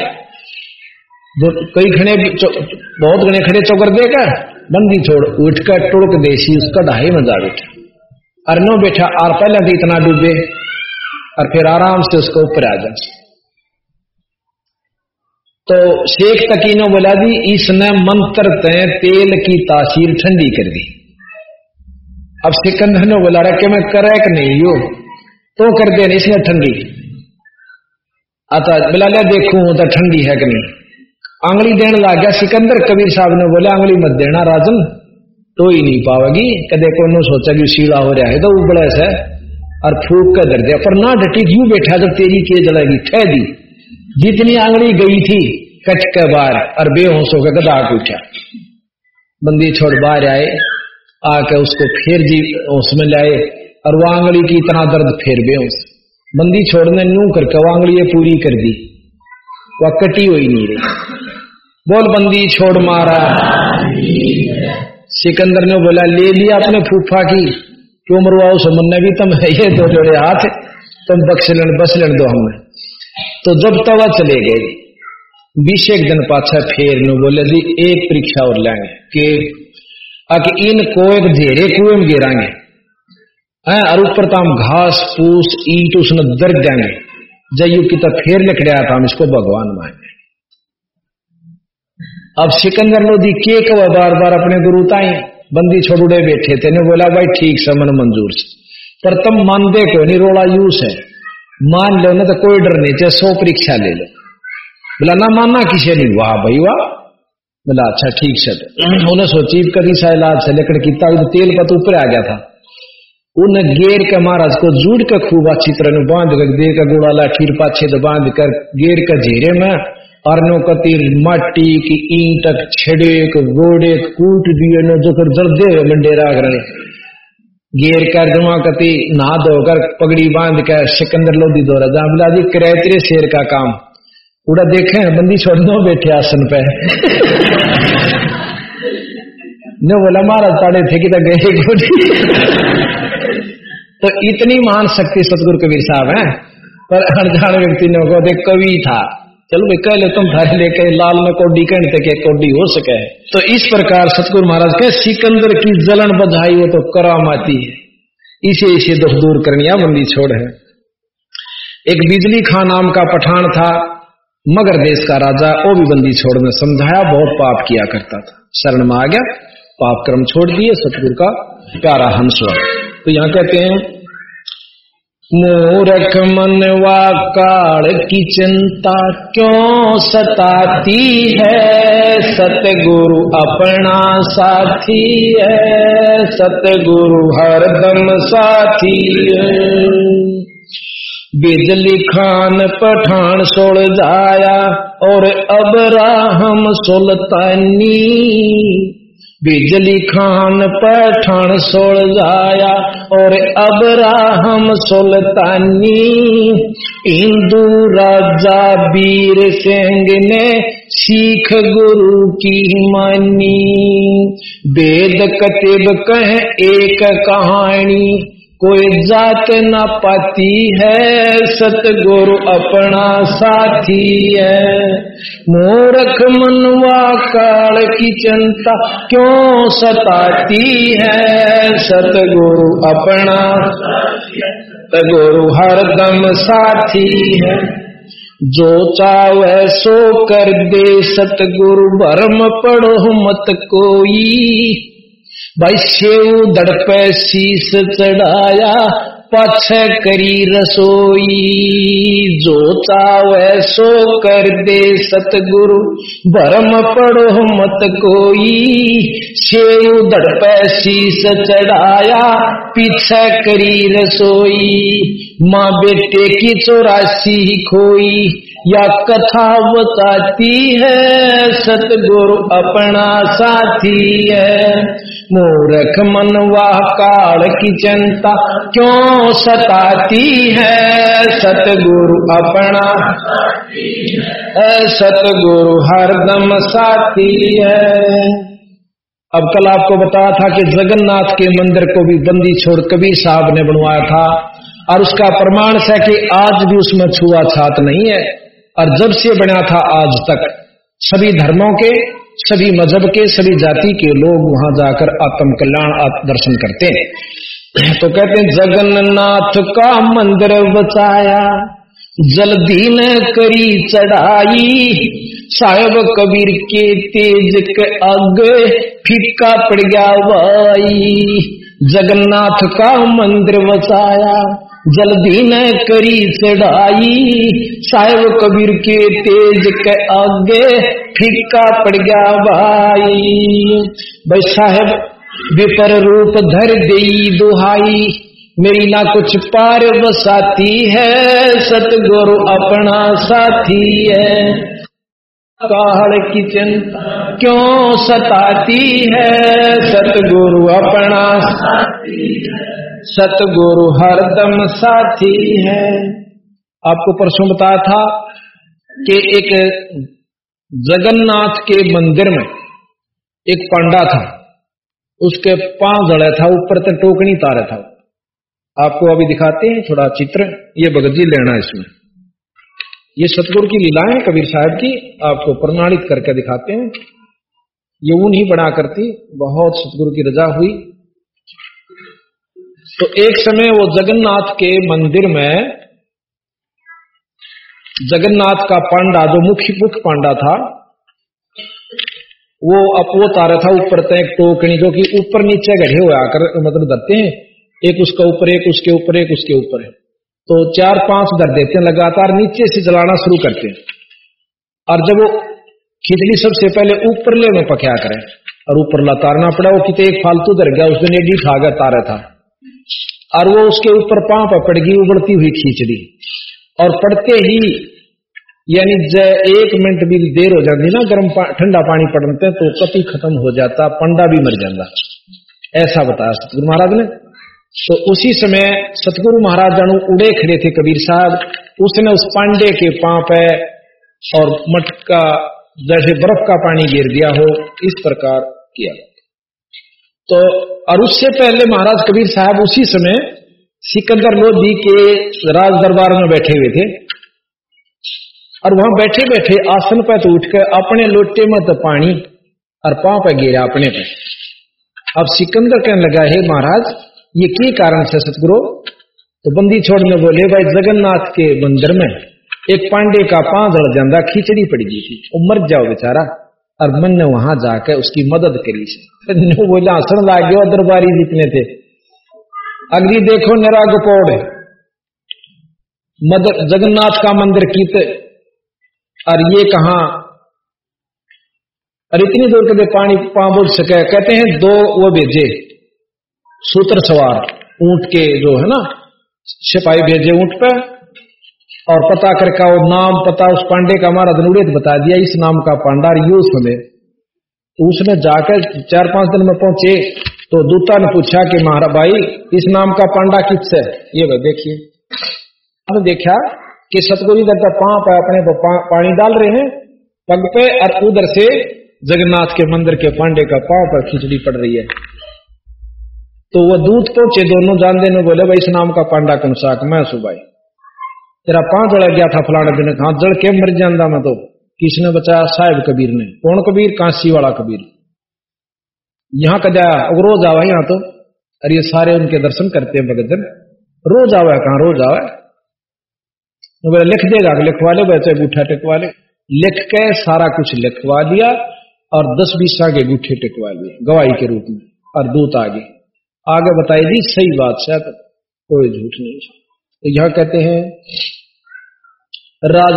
कई खड़े बहुत घने खड़े चौकर देगा बंदी छोड़, उठ कर टुड़क देसी उसका ढाई मज़ा बैठा। अरनो बैठा, और पहले तो इतना डूबे। और फिर आराम से उसको ऊपर आ जा तो शेख तकीनो बोला जी इसने मंत्र तय तेल की तासीर ठंडी कर दी। अब सिकंदर ने बोला रहा कि मैं करे कि नहीं? यो तो कर दे इसने ठंडी। आता बोला ले देखू तो ठंडी है कि नहीं? आंगली देने लग गया। सिकंदर कबीर साहब ने बोला, आंगली मत देना राजन तो ही नहीं पावेगी। कदे को सोचा कि सीधा हो रहा है तो उबड़े से और फूक कर दर दिया पर ना डटी क्यों बैठा जब तेरी के जलाएगी, ठह दी। जितनी आंगड़ी गई थी कच के बाहर, और बेहोश होकर गदा उठा। बंदी छोड़ बाहर आए, आके उसको फिर जी उसमें लाए, और वो आंगड़ी की इतना दर्द फिर बेहोश। बंदी छोड़ने न्यू करके वो आंगड़ी पूरी कर दी। वह कटी हुई नहीं रही। बोल, बंदी छोड़ मारा। सिकंदर ने बोला, ले लिया अपने फूफा की। क्यों मरवाओ? सुमन भी तुम है। ये दो जोड़े हाथ तुम बक्स लेन, बस लेन दो हमने। तो जब तवा चले गए बीस एक दिन पाछा फेर नु बोले जी एक परीक्षा और लेंगे कि, अक इनको एक धेरे कुएँ में गिराएँगे और ऊपर तो हम घास, फूस, ईट उसने दर देंगे जयु की तो फेर लिख आता हम इसको भगवान माने अब सिकंदर लोधी के कवा बार बार अपने गुरु ताई? बंदी छोड़ुड़े बैठे थे ने बोला भाई ठीक से मन मंजूर से। पर तम मानते को नहीं रोड़ा यूस है मान लो ना तो कोई डर नहीं चाहे सौ परीक्षा ले लो। बोला ना मानना किसी नहीं? वाह भाई वाह। बोला अच्छा ठीक से उन्हें सोची कभी सा इलाज से लेकर किता तेल का तो ऊपर आ गया था। उन गेर के महाराज को जूड़ के खूब अच्छी तरह बाँध कर दे का गुड़ा लाठी पाछे तो बाँध कर गेर के झेरे में और नो कती माटी की ईंट छेड़े गोड़े कूट दिए नो जो कर जल्दे मंडेरा करने गेर कर जुमा कति नहा धोकर पगड़ी बाँध कर सिकंदर लोधी दो रजा जी तेरे शेर का काम। उड़ा देखे, बंदी छोड़ दो, बैठे आसन पे। ने बोला, महाराज, ताड़े थे कि गए तो इतनी महान शक्ति सतगुरु कबीर साहब हैं। पर अनजान व्यक्ति ने को देख, कवि था। चलो भाई, कह ले तुम थारे लेके लाल में कोडी कहने तक कोडी हो सके। तो इस प्रकार सतगुरु महाराज के सिकंदर की जलन बधाई वो तो कराम आती है। इसे इसे दुख दूर करनिया बंदी छोड़ है। एक बिजली खान नाम का पठान था, मगर देश का राजा, वो भी बंदी छोड़ में समझाया, बहुत पाप किया करता था। शरण में आ गया, पाप क्रम छोड़ दिए, सतगुरु का प्यारा हंस तो यहाँ कहते हैं मूरख मनवा काल की चिंता क्यों सताती है? सतगुरु अपना साथी है। सतगुरु हरदम साथी है। बिजली खान पठान सोड़ जाया और अब राहम सुल्तानी। बिजली खान पठान सोल जाया, और अब राहम सुल्तानी। इंदू राजा वीर सिंह ने सिख गुरु की मानी। वेद कतिब कह एक कहानी कोई जात न पाती है, सतगुरु अपना साथी है। मूर्ख मनवा काल की चिंता क्यों सताती है? सतगुरु अपना सतगुरु हरदम साथी है। जो चावे सो कर दे, सतगुरु भरम पढ़ो मत कोई। भाई सेव दड़पे शीस चढ़ाया, पछ करी रसोई। जो चावे सो कर दे सतगुरु, भरम पड़ो मत कोई। से उधड़ पे शीस चढ़ाया, पीछे करी रसोई। माँ बेटे की चौरासी खोई, या कथा बताती है, सतगुरु अपना साथी है। मूर्ख मनवा काल की चिंता क्यों सताती है सतगुरु अपना? सतगुरु हरदम साथी है। अब कल आपको बताया था कि जगन्नाथ के मंदिर को भी बंदी छोड़ कबीर साहब ने बनवाया था, और उसका प्रमाण है कि आज भी उसमें छुआछात नहीं है, और जब से बना था आज तक, सभी धर्मों के सभी मज़हब के, सभी जाति के लोग वहाँ जाकर आत्म कल्याण दर्शन करते हैं। तो कहते हैं, जगन्नाथ का मंदिर बचाया जल्दी न करी चढ़ाई, साहेब कबीर के तेज के आगे फीका पड़ गया भाई जगन्नाथ का मंदिर बचाया जल्दी न करी चढ़ाई साहेब कबीर के तेज के आगे फीका पड़ गया भाई। भाई साहेब, विपर रूप धर दे दुहाई। मेरी ना कुछ पार बसाती है, सतगुरु अपना साथी है। काल की चिंता क्यों सताती है, सतगुरु अपना साथी है। सतगुरु हरदम साथी है। आपको परसों बताया था कि एक जगन्नाथ के मंदिर में एक पांडा था। उसके पाँव जड़े था, ऊपर तक टोकनी तारे था। आपको अभी दिखाते हैं थोड़ा चित्र। ये भगत जी लेना इसमें। ये सतगुरु की लीलाएँ कबीर साहब की। आपको प्रमाणित करके दिखाते हैं। ये ऊन ही बना करती, बहुत सतगुरु की रजा हुई। तो एक समय वो जगन्नाथ के मंदिर में जगन्नाथ का पांडा, जो मुख्य मुख्य पांडा था, वो अपो तारा था ऊपर तक टोकनी, जो कि ऊपर नीचे गढ़े हुए आकर मतलब धरते हैं। एक उसका ऊपर, एक उसके ऊपर, एक उसके ऊपर है। तो चार पाँच धर देते हैं, लगातार नीचे से जलाना शुरू करते हैं। और जब वो खिचड़ी सबसे पहले ऊपर ले में पकया करें, और ऊपर लतारना पड़ा, वो कितने एक फालतू धर गया उसने एडी खा गया तारा था। और वो उसके ऊपर पाँव पड़ गई उबड़ती हुई खींच दी। और पड़ते ही यानी एक मिनट भी देर हो जाती ना गर्म पा, ठंडा पानी पड़ते तो कपी खत्म हो जाता पंडा भी मर जाता। ऐसा बताया सतगुरु महाराज ने। तो उसी समय सतगुरु महाराज जानू उड़े खड़े थे कबीर साहब। उसने उस पांडे के पाँव पे और मटका जैसे बर्फ़ का पानी गिर दिया हो इस प्रकार किया। तो और उससे पहले महाराज कबीर साहब उसी समय सिकंदर लोधी के राज दरबार में बैठे हुए थे। और वहाँ बैठे बैठे आसन पर तो उठकर अपने लोटे में तो पानी और पाँव पर गिरा अपने पे अब सिकंदर कहने लगा, है महाराज, ये के कारण से सतगुरु? तो बंदी छोड़ने बोले, भाई जगन्नाथ के मंदिर में एक पांडे का पाँव जड़ जाता खिचड़ी पड़ गई थी। वो मर जाओ बेचारा। और मन वहाँ जाकर उसकी मदद करी। बोला हसन लाग गया दरबारी जितने थे। अगली देखो नरा गपोड़ मदर, जगन्नाथ का मंदिर कीत और ये कहा? और इतनी दूर कभी पानी पाबुल सके कहते हैं, दो वो भेजे। सूत्र सवार, ऊँट के जो है ना, सिपाही भेजे ऊँट पे और पता करके वो नाम, पता उस पांडे का हमारा धनुड़ित बता दिया, इस नाम का पांडा यू समय तो उसने जाकर चार पाँच दिन में पहुँचे तो दूता ने पूछा कि महाराज भाई, इस नाम का पांडा किस किससे ये देखिए। अब देखा कि सतगुरु इधर का पाँव पे अपने पानी डाल रहे हैं, पग पे और उधर से जगन्नाथ के मंदिर के पांडे का पाँव पर खिचड़ी पड़ रही है। तो वह दूध पहुँचे, दोनों जान देने बोले, भाई, इस नाम का पांडा कौन सा मैं सुबाई तेरा पाँव जड़ गया था फलाने दिन। हाथ जड़ के मर जाता मैं तो। किसने बचाया? साहेब कबीर ने। कौन कबीर? कांसी वाला कबीर। यहाँ का जाया रोज आवा यहाँ तो। अरे ये सारे उनके दर्शन करते हैं भगत जन रोज आवा कहा रोज आवा बोले, लिख देगा लिखवा ले वैसे गुठा टेकवा ले। लिख के सारा कुछ लिखवा दिया और दस बीस आगे गुठे टेकवा लिए, गवाही के रूप में। और दूत आगे। आगे बताई दी, सही बात शायद कोई झूठ नहीं तो यह कहते हैं राज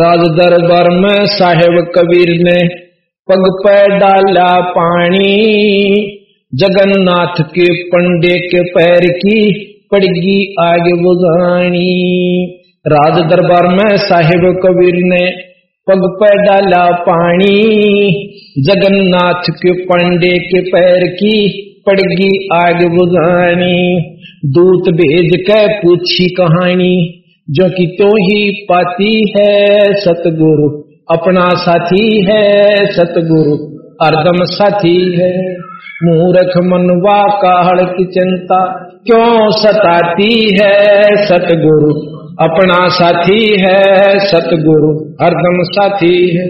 राज दरबार में साहेब कबीर ने पग पे डाला पानी। जगन्नाथ के पंडे के पैर की पड़गी आगे बुझानी राज दरबार में साहेब कबीर ने पग पे डाला पानी। जगन्नाथ के पंडे के पैर की पड़गी आग बुझानी दूत भेज के पूछी कहानी। जो कि तो ही पाती है, सतगुरु। अपना साथी है, सतगुरु। अर्दम साथी है। मूर्ख मनवा काहड़ की चिंता क्यों सताती है, सतगुरु? अपना साथी है, सतगुरु। हरदम साथी है।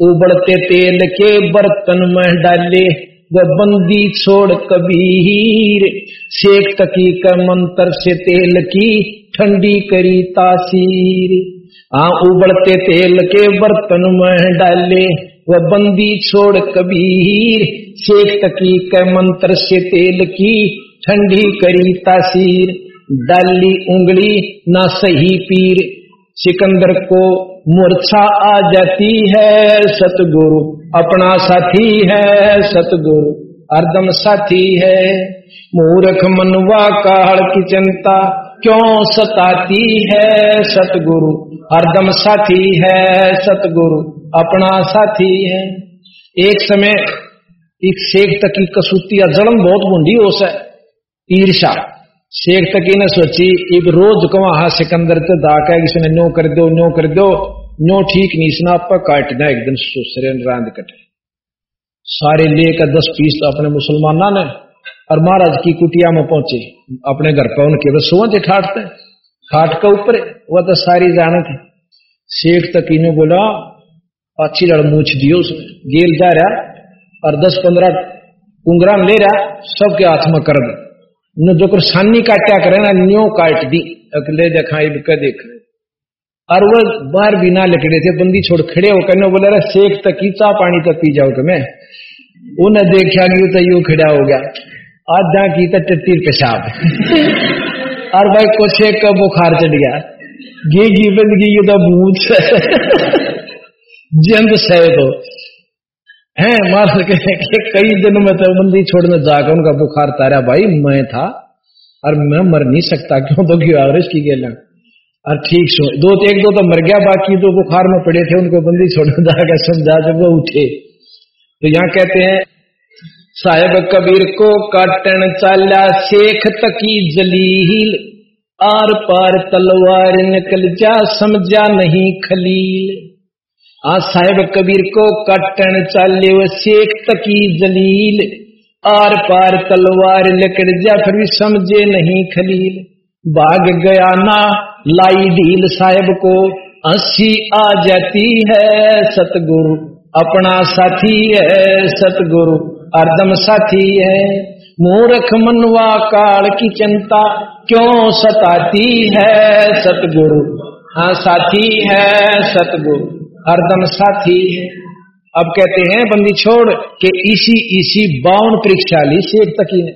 उबड़ते तेल के बर्तन में डाले, व बंदी छोड़ कबीर। शेख तकी का मंत्र से तेल की ठंडी करी तासीर। आ उबड़ते तेल के बर्तन में डाले, वह बंदी छोड़ कबीर। शेख तकी के मंत्र से तेल की ठंडी करी तासीर। डाली उंगली ना सही पीर। सिकंदर को मूर्छा आ जाती है, सतगुरु अपना साथी है, सतगुरु अर्दम साथी है। मूर्ख मनवा काल की चिंता क्यों सताती है सतगुरु? हरदम साथी है सतगुरु, अपना साथी है। एक समय एक शेख तकी कसूतिया जड़म बहुत बूंदी हो सा ईर्षा शेख तकी ने सोची, एक रोज को वहाँ सिकंदर तो दाका किसी ने न्यो कर दो, न्यो कर दो, न्यो ठीक नहीं सुना आप काटना एक दिन सुसरे रांध कटे। सारे लेकर दस पीस तो अपने मुसलमाना ने और महाराज की कुटिया में पहुँचे। अपने घर पर उनके बस सोचे ठाटते खाट के ऊपर, वह तो सारी जानत है शेख तक इन्हें बोला अच्छी लड़ मूछ दियो उसने गेल जा रहा और दस पंद्रह कुंगरा ले रहा सबके हाथ में कर दे। जो कर सानी काटा करे ना, न्यो काट दी। अकले देखा इबका देख और वह बाहर बिना लकड़े थे, बंदी छोड़ खड़े हो कहने बोले रहा शेख तक की चा पानी तक पी जाओ तुम्हें। उन्हें देखा कि तो यू खड़ा हो गया। आधा की तो टट्टी पेशाब। और भाई कुछ एक का बुखार चढ़ गया। की बंदगी की तो भूत जंद से तो। है मार सके कई दिन में तो बंदी छोड़ने जाकर उनका बुखार तारा भाई, मैं था। और मैं मर नहीं सकता, क्यों तो क्यों आवरेज की गेला और ठीक सो, दो एक दो तो मर गया, बाकी दो बुखार में पड़े थे, उनको बंदी छोड़ने जाकर समझा जब वो उठे। तो यहाँ कहते हैं साहेब कबीर को काटन चाला शेख तकी जलील। आर पार तलवार निकल जा, समझा नहीं खलील। आ साहेब कबीर को काटन चाले वो शेख तकी जलील। आर पार तलवार निकल जा, फिर भी समझे नहीं खलील। भाग गया ना, लाई ढील साहेब को, हँसी आ जाती है, सतगुरु, अपना साथी है, सतगुरु। अर्दम साथी है। मूर्ख मनवा काल की चिंता क्यों सताती है सतगुरु? हाँ साथी है सतगुरु। हरदम साथी है। अब कहते हैं, बंदी छोड़ के इसी इसी बावन परीक्षा ली शेख तकी ने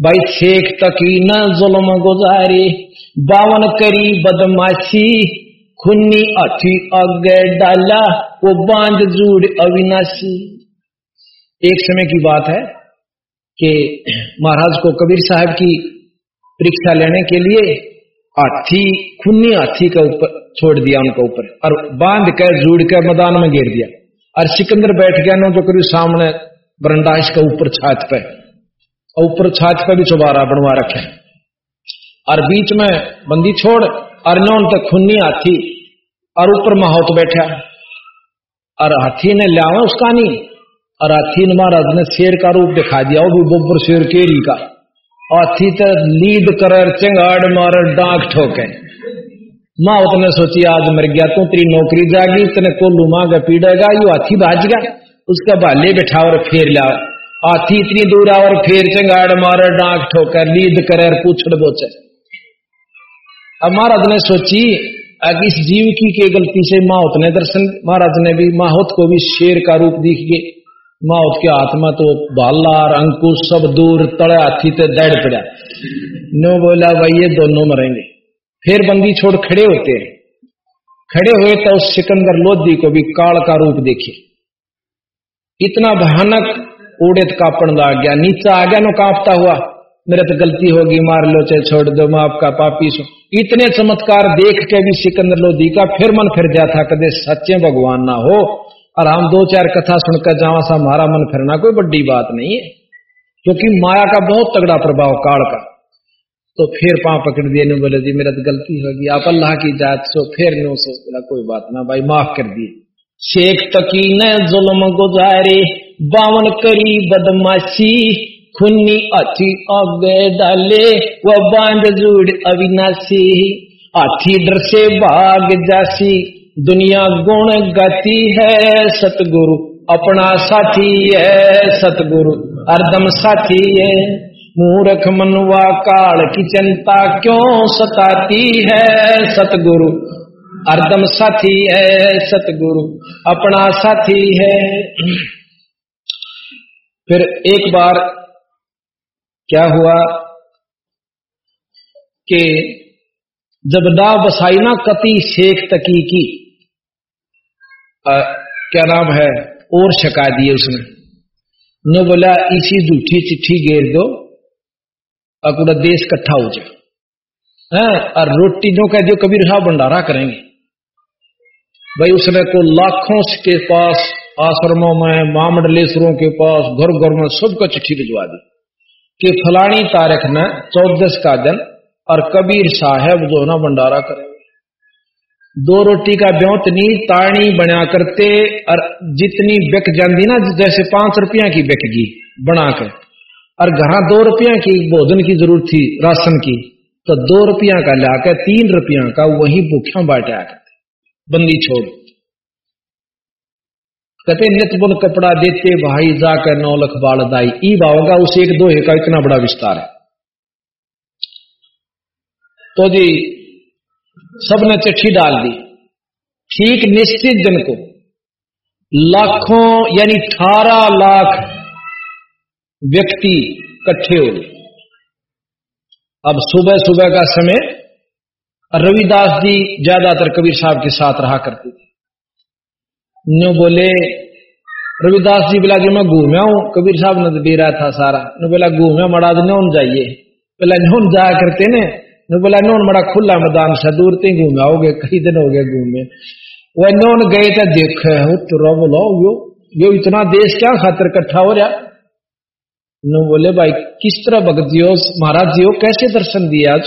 भाई, शेख तकी न जुल्म गुजारे। बावन करी बदमाशी, खुन्नी अठी अगे डाला, वो बाँध जूड़ अविनाशी। एक समय की बात है कि महाराज को कबीर साहब की परीक्षा लेने के लिए हाथी खुन्नी हाथी का ऊपर छोड़ दिया उनके ऊपर और बाँध कर जुड़ कर मैदान में घेर दिया। और सिकंदर बैठ गया ना, जो करीब सामने बरंडाइश का ऊपर छात पे। और ऊपर छात पे भी चुबारा बनवा रखे और बीच में बंदी छोड़, और नौन तक खुन्नी हाथी, और ऊपर माहौत बैठा। और हाथी ने लिया उसका नहीं और हाथी महाराज ने शेर का रूप दिखा दिया, वो भी बोबर शेर केरी का। हाथी तो लीड कर चिंगाड़ मार डांक ठोके। माँ उसने सोची, आज मर गया, तू तेरी नौकरी जागी तेने कोल्लू मांग पीड़ेगा यू हाथी भाज गया उसका बाले बैठा और फेर लिया हाथी इतनी दूर आ और फेर, चिंगाड़ मार डाक ठोकर लीद कर पूछड़ बोचे। अब महाराज ने सोची इस जीव की के गलती से माहौत ने दर्शन, महाराज ने भी माहौत को भी शेर का रूप दिख गए। मौत के हाथ में तो भाला और अंकुश सब दूर तड़े हाथी ते दौड़ पड़ा। नो बोला, भाई, ये दोनों मरेंगे। फिर बंदी छोड़ खड़े होते हैं खड़े हुए तो उस सिकंदर लोधी को भी काल का रूप देखे। इतना भयानक उड़ेत कापण लग गया। नीचा आ गया, नो कांपता हुआ। मेरे तो गलती होगी, मार लो, चाहे छोड़ दो, मैं आपका पापी सो। इतने चमत्कार देख के भी सिकंदर लोधी का फिर मन फिर गया था कदे सच्चे भगवान ना हो। और हम दो चार कथा सुनकर जावा सा हमारा मन फिरना कोई बड़ी बात नहीं है। क्योंकि माया का बहुत तगड़ा प्रभाव काल का। तो फिर पाँव पकड़ दिए ने बोले, जी, मेरा तो गलती होगी आप अल्लाह की जात सो फिर नो सो बोला, कोई बात ना भाई, माफ़ कर दिए। शेख तकी ने जुल्म गुजारे, बावन करी बदमाशी। खुन्नी अची अगे डाले वह बाँध जुड़ अविनाशी। हाथी डर से भाग जासी। दुनिया गुण गति है, सतगुरु। अपना साथी है, सतगुरु। अर्दम साथी है। मूर्ख मनवा काल की चिंता क्यों सताती है, सतगुरु? अर्दम साथी है, सतगुरु। अपना साथी है। फिर एक बार क्या हुआ कि जब ना बसाई ना कति शेख तकी की आ, क्या नाम है? और छका दिए उसने। ने बोला इसी झूठी चिट्ठी घेर दो और देश इकट्ठा हो जाए। हाँ, और रोटी जो कह दियो कबीर साहब भंडारा करेंगे। भाई उसने को लाखों के पास आश्रमों में महामंडलेश्वरों के पास घर घर में सबको चिट्ठी भिजवा दी कि फलानी तारीख में चौदस का दिन और कबीर साहब जो है ना भंडारा करेंगे दो रोटी का ब्योतनी ताणी बना करते, और जितनी बिक जाती ना, जैसे पाँच रुपया की बिकगी बनाकर और घर दो रुपया की, भोजन की ज़रूरत थी, राशन की तो दो रुपया का लाकर तीन रुपया का वही भूखा बांटा करते। बंदी छोड़। कहते, नित बुन कपड़ा देते, भाई, जाकर नौ लख बाल दाई। ई भावगा उस एक दो का इतना बड़ा विस्तार है। तो जी सबने चिट्ठी डाल दी। ठीक निश्चित दिन को, लाखों यानी अठारह लाख व्यक्ति इकट्ठे हो गए। अब सुबह सुबह का समय, रविदास जी ज़्यादातर कबीर साहब के साथ रहा करते थे। न्यू बोले, रविदास जी बोला, जी मैं घूमया हूँ कबीर साहब ने तो रहा था सारा। नो बोला घूमया मड़ा न्योन जाइए। बोला न्योन जाया करते ने? ने बोला, नोन बड़ा खुला मैदान से दूर ते घूमे, आओगे, कई दिन हो गए घूमे। वह नोन गए तो देखे तो बोलो यो यो इतना देश क्या खातर इकट्ठा हो रहा? नो बोले, भाई, किस तरह भगत जी हो? महाराज जी हो, कैसे दर्शन दिए आज?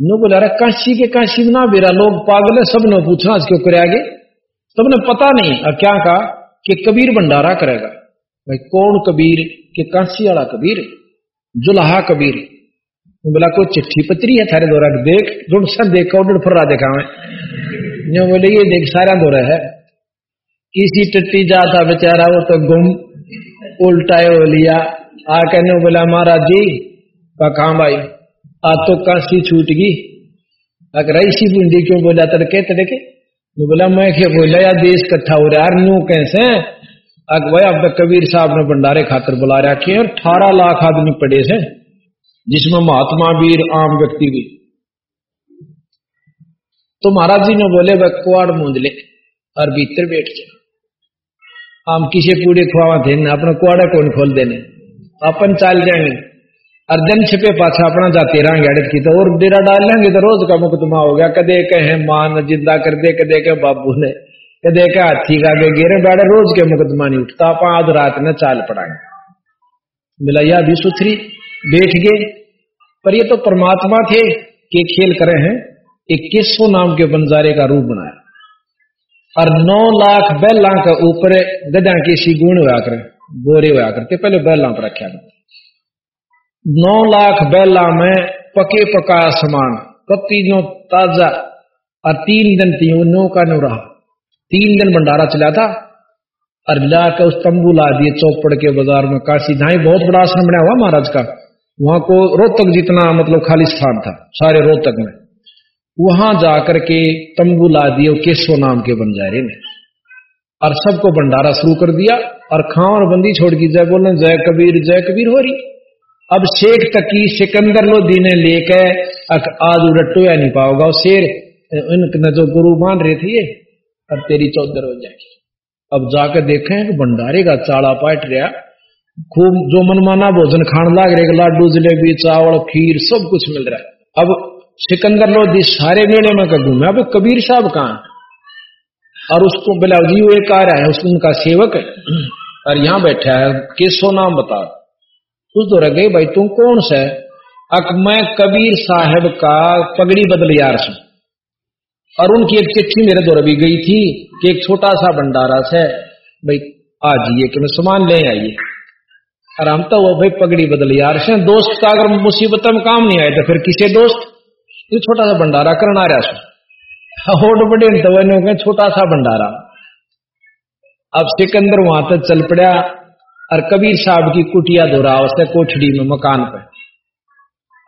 नो बोला, अरे, काशी के काशी ना बेरा, लोग पागल है, सबने पूछना, आज क्यों करे आगे? सबने पता नहीं क्या कहा? कि कबीर भंडारा करेगा। भाई, कौन कबीर? के काशी वाला कबीर? जुलाहा कबीर? बोला, कोई चिट्ठी पत्री है थारे दौरा देख रुड़ सर देखा उड़ फर्रा देखा मैं बोले, ये देख सारा दौरा है। किसी टट्टी जाता बेचारा, वो तो गुम उल्टाए हो लिया। आ कहने बोला, महाराज जी कहा भाई आज तो काशी छूट गई। अगर ऐसी बूंदी क्यों बोला तड़के तड़के तो बोला, मैं क्या बोला, यार देश कट्ठा हो रहा है न्यू कैसे अग भाई अब कबीर साहब ने भंडारे खातर बुला रखे और अठारह लाख आदमी पड़े से जिसमें महात्मा वीर आम व्यक्ति भी। तो महाराज जी ने बोले, वह कुआड़ मूंद ले और भीतर बैठ जा। आम किसे पूरे खुआवा थे ना अपना कुआड़ा कौन खोल देने? अपन चाल जाएँगे। और जन छिपे पाछा अपना जाते रहेंगे अड़त की तो और डेरा डाल लेंगे तो रोज का मुकदमा हो गया। कदे कहे मान, ज़िंदा कर दे, कदे कहे बाबू ने, कदे के हाथी का आगे गिरे बैठे रोज के मुकदमा नहीं उठता। आप आज रात में चाल पड़ाएँगे मिला यह भी सुथरी। बैठ गए पर ये तो परमात्मा थे कि खेल करे हैं इक्कीसो नाम के बंजारे का रूप बनाया। और नौ लाख बैला के ऊपर गदा के सी गुण हुआ कर बोरे हुआ करते पहले बैला पर रखा नौ लाख बैला में पके पका समान कत्ती नो ताज़ा, और तीन दिन तीन नो का नो रहा। तीन दिन भंडारा चला था, और लाकर उस तंबू ला दिए, चौपड़ के बाज़ार में काशी धाई बहुत बड़ा आश्रम बनाया हुआ महाराज का। वहाँ को रोहतक जितना मतलब खाली स्थान था, सारे रोहतक में। वहाँ जाकर के तंबू ला दिए केशव नाम के बंजारे ने। और सबको भंडारा शुरू कर दिया और खावन बंदी छोड़ की जय बोलने जय कबीर जय कबीर हो रही। अब शेख तकी सिकंदर लोधी ने लेके आज उड़टो या नहीं पाओगा शेर, इनके जो गुरु मान रहे थे अब तेरी चौधर हो जाएगी। अब जाकर देखें कि भंडारे का चाड़ा पाट रहा। खूब जो मनमाना भोजन खान लाग रहे लाडू, जलेबी, चावल, खीर, सब कुछ मिल रहा है। अब सिकंदर लोधी सारे मेले में कर घूमे अब कबीर साहब कहा और उसको बिलावजी एक आ रहा है, उसको उनका सेवक है। और यहाँ बैठा है, केसो नाम बता। उस तो रह गए, भाई तुम कौन सा अक मैं कबीर साहब का पगड़ी बदल यार सू और उनकी एक चिट्ठी मेरे द्वारा भी गई थी कि एक छोटा सा भंडारा से, भाई आ जाइए कि मैं सामान ले आइए। और हम तो वो भाई पगड़ी बदल यार। से दोस्त का अगर मुसीबत में काम नहीं आए तो फिर किसे दोस्त? ये छोटा सा भंडारा करना रहा सू होट बड़े हो छोटा सा भंडारा। अब सिकंदर वहाँ तक चल पड़ा और कबीर साहब की कुटिया दोहरा उसने कोठड़ी में मकान पे।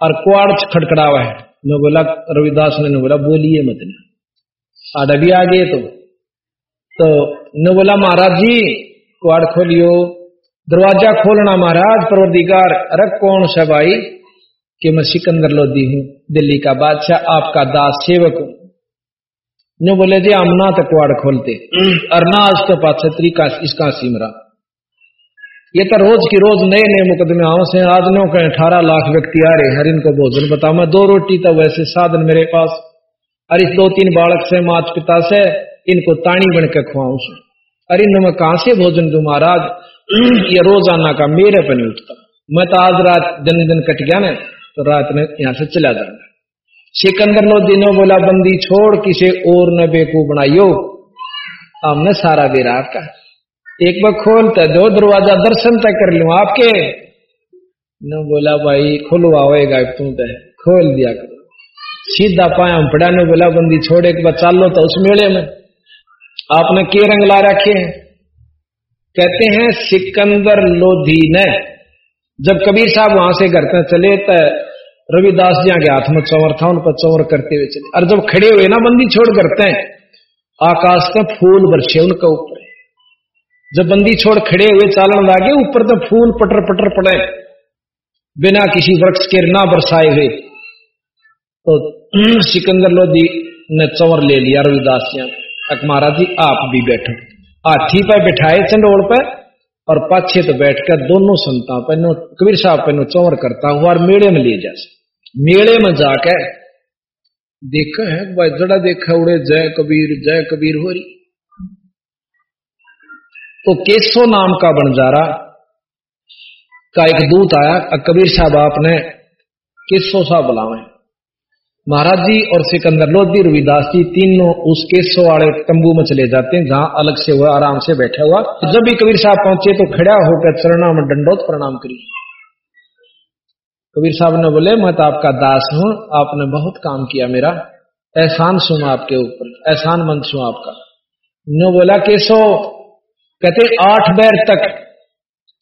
और कुआड़ खड़खड़ा हुआ है। मैं बोला, रविदास ने बोला, बोलिए मत ने आडा भी आ गए तो। तो ने बोला, महाराज जी कुआड़ खोलियो। दरवाज़ा खोलना महाराज, परवरदिगार, अरे कौन सा भाई? कि मैं सिकंदर लोधी हूँ, दिल्ली का बादशाह, आपका दास सेवक हूँ। नो बोले, जी आमना तक वाड़ खोलते। और ना उसके पास छतरी का, इसका सिमरा। ये तो रोज की रोज नए नए मुकदमे आव से आदमियों के अठारह लाख व्यक्ति आ रहे हर इनको भोजन बताओ मैं दो रोटी तो वैसे साधन मेरे पास। और इस दो तीन बालक से माता पिता से, इनको ताणी बन के खुआऊ। से अरे इन मैं कहा से भोजन दू महाराज? ये रोज़ाना का मेरे पर नहीं उठता। मैं तो आज रात दिन दिन कट गया ना तो रात में यहाँ से चला जाऊँगा सिकंदर लो दिनों बोला, बंदी छोड़, किसे और न बेकू बनाइयो? हमने सारा बेरा आपका। एक बार खोलता दो दरवाज़ा दर्शन तक कर लू आपके। न बोला, भाई खुलवाएगा तू तो खोल दिया करो। सीधा पाया हम पड़ा, ने बोला, बंदी छोड़, एक बार चालो तो उस मेले में। आपने के रंग ला रखे हैं? कहते हैं, सिकंदर लोधी ने। जब कबीर साहब वहाँ से घर तक चले तो रविदास जी आगे हाथ में चौर था, उन पर चौर करते हुए चले। और जब खड़े हुए ना, बंदी छोड़ करते हैं, आकाश में फूल बरसे उनका ऊपर। जब बंदी छोड़ खड़े हुए चालन लागे, ऊपर तो फूल पटर पटर पड़े। बिना किसी वृक्ष के ना बरसाए हुए। तो सिकंदर लोधी ने चौर ले लिया रविदास जी महाराज जी, आप भी बैठो। हाथी पर बैठाए चंडोल पर और पाछे तो बैठकर दोनों संता पहनो कबीर साहब पहनो चौर करता हुआ और मेड़े में ले जा मेले में जाकर देखा है, भाई जड़ा देखा उड़े जय कबीर जय कबीर हो रही तो केसो नाम का बनजारा का एक दूत आया कबीर साहब आपने केसो साहब बुलावे महाराज जी और सिकंदर लोधी रविदास जी, तीनों उस केसो वाले तंबू में चले जाते हैं, जहाँ अलग से हुआ, आराम से बैठा हुआ। जब भी कबीर साहब पहुँचे तो खड़ा होकर चरणा में दंडोत प्रणाम करी। कबीर साहब ने बोले, मैं तो आपका दास हूँ, आपने बहुत काम किया मेरा। एहसान सुना आपके ऊपर, एहसान मंद सुना आपका। नो बोला, केसो, कहते आठ पैर तक,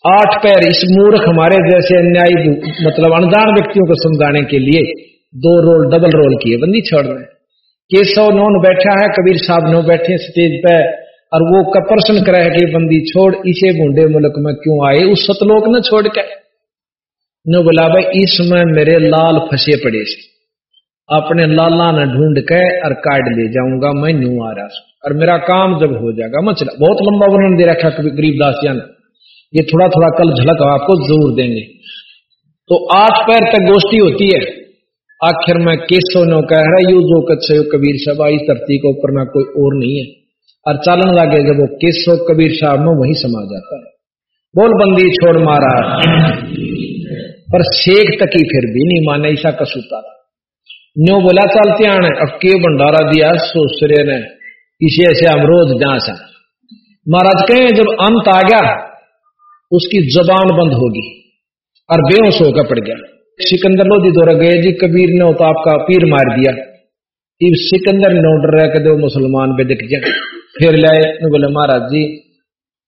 आठ पैर, इस मूर्ख हमारे जैसे अन्यायी मतलब अनजान व्यक्तियों को समझाने के लिए दो रोल डबल रोल किए, बंदी छोड़ रहे केसव नोन बैठा है, कबीर साहब नो बैठे स्टेज पे, और वो प्रश्न करे कि बंदी छोड़, इसे बूढ़े मुल्क में क्यों आए? उस सतलोक ने छोड़ के। ने बोला, भाई, इसमें मेरे लाल फंसे पड़े से अपने लाला ने ढूंढ के और काट ले जाऊँगा मैं न्यू आ रहा और मेरा काम जब हो जाएगा मचला बहुत लंबा वर्णन दे रखा कभी गरीबदासिया ने। ये थोड़ा थोड़ा कल झलक आपको ज़रूर देंगे। तो आठ पैर तक गोष्ठी होती है। आखिर में केसो नो कह रहा यू जो कच्छ कबीर साहब इस धरती के ऊपर ना कोई और नहीं है। और चालन लगे जब वो केसो कबीर साहब में वही समा जाता है। बोल बंदी छोड़ मारा पर शेख तकी फिर भी नहीं माने ऐसा कसूता न्यो बोला चलते आने अब के भंडारा दिया सोसरे ने? इसे ऐसे हम रोज जांचा महाराज कहें, जब अंत आ गया, उसकी जबान बंद होगी, और बेहोश होकर पड़ गया। सिकंदर लोधी दौरा गए जी, कबीर ने तो आपका पीर मार दिया। सिकंदर ने ऑर्डर रह के दो मुसलमान पे दिख जाए फिर लाए बोले, महाराज जी,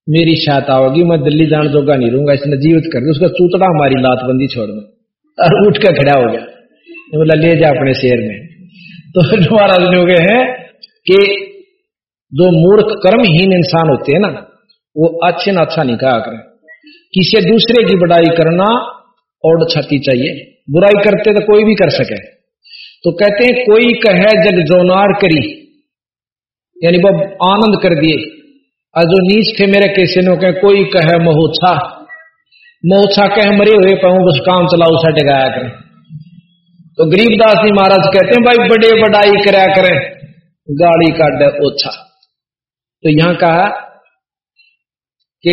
मेरी शायद आओगी, मैं दिल्ली जान जोगा नहीं रहूँगा, इसने जीवित कर दिया उसका चूतड़ा हमारी लातबंदी छोड़ में और उठ कर खड़ा हो गया। बोला, ले जा अपने शेर में। तो महाराज ने हो गए हैं कि जो मूर्ख, कर्महीन इंसान होते हैं ना, वो अच्छे ना अच्छा नहीं कहा करें। किसी दूसरे की बड़ाई करना और छती चाहिए। बुराई करते तो कोई भी कर सके। तो कहते हैं, कोई कहे, जग जोनार करी। यानी वो आनंद कर दिए। और जो नीच थे मेरे कैसे नो कहे, कोई कहे महोत्सा मोछा कह, मरे हुए पाऊ, बस काम चलाओ सट गाया करें। तो गरीबदास जी महाराज कहते हैं, भाई, बड़े बड़ाई कराया करें। गाड़ी काट ओछा। तो यहाँ कहा कि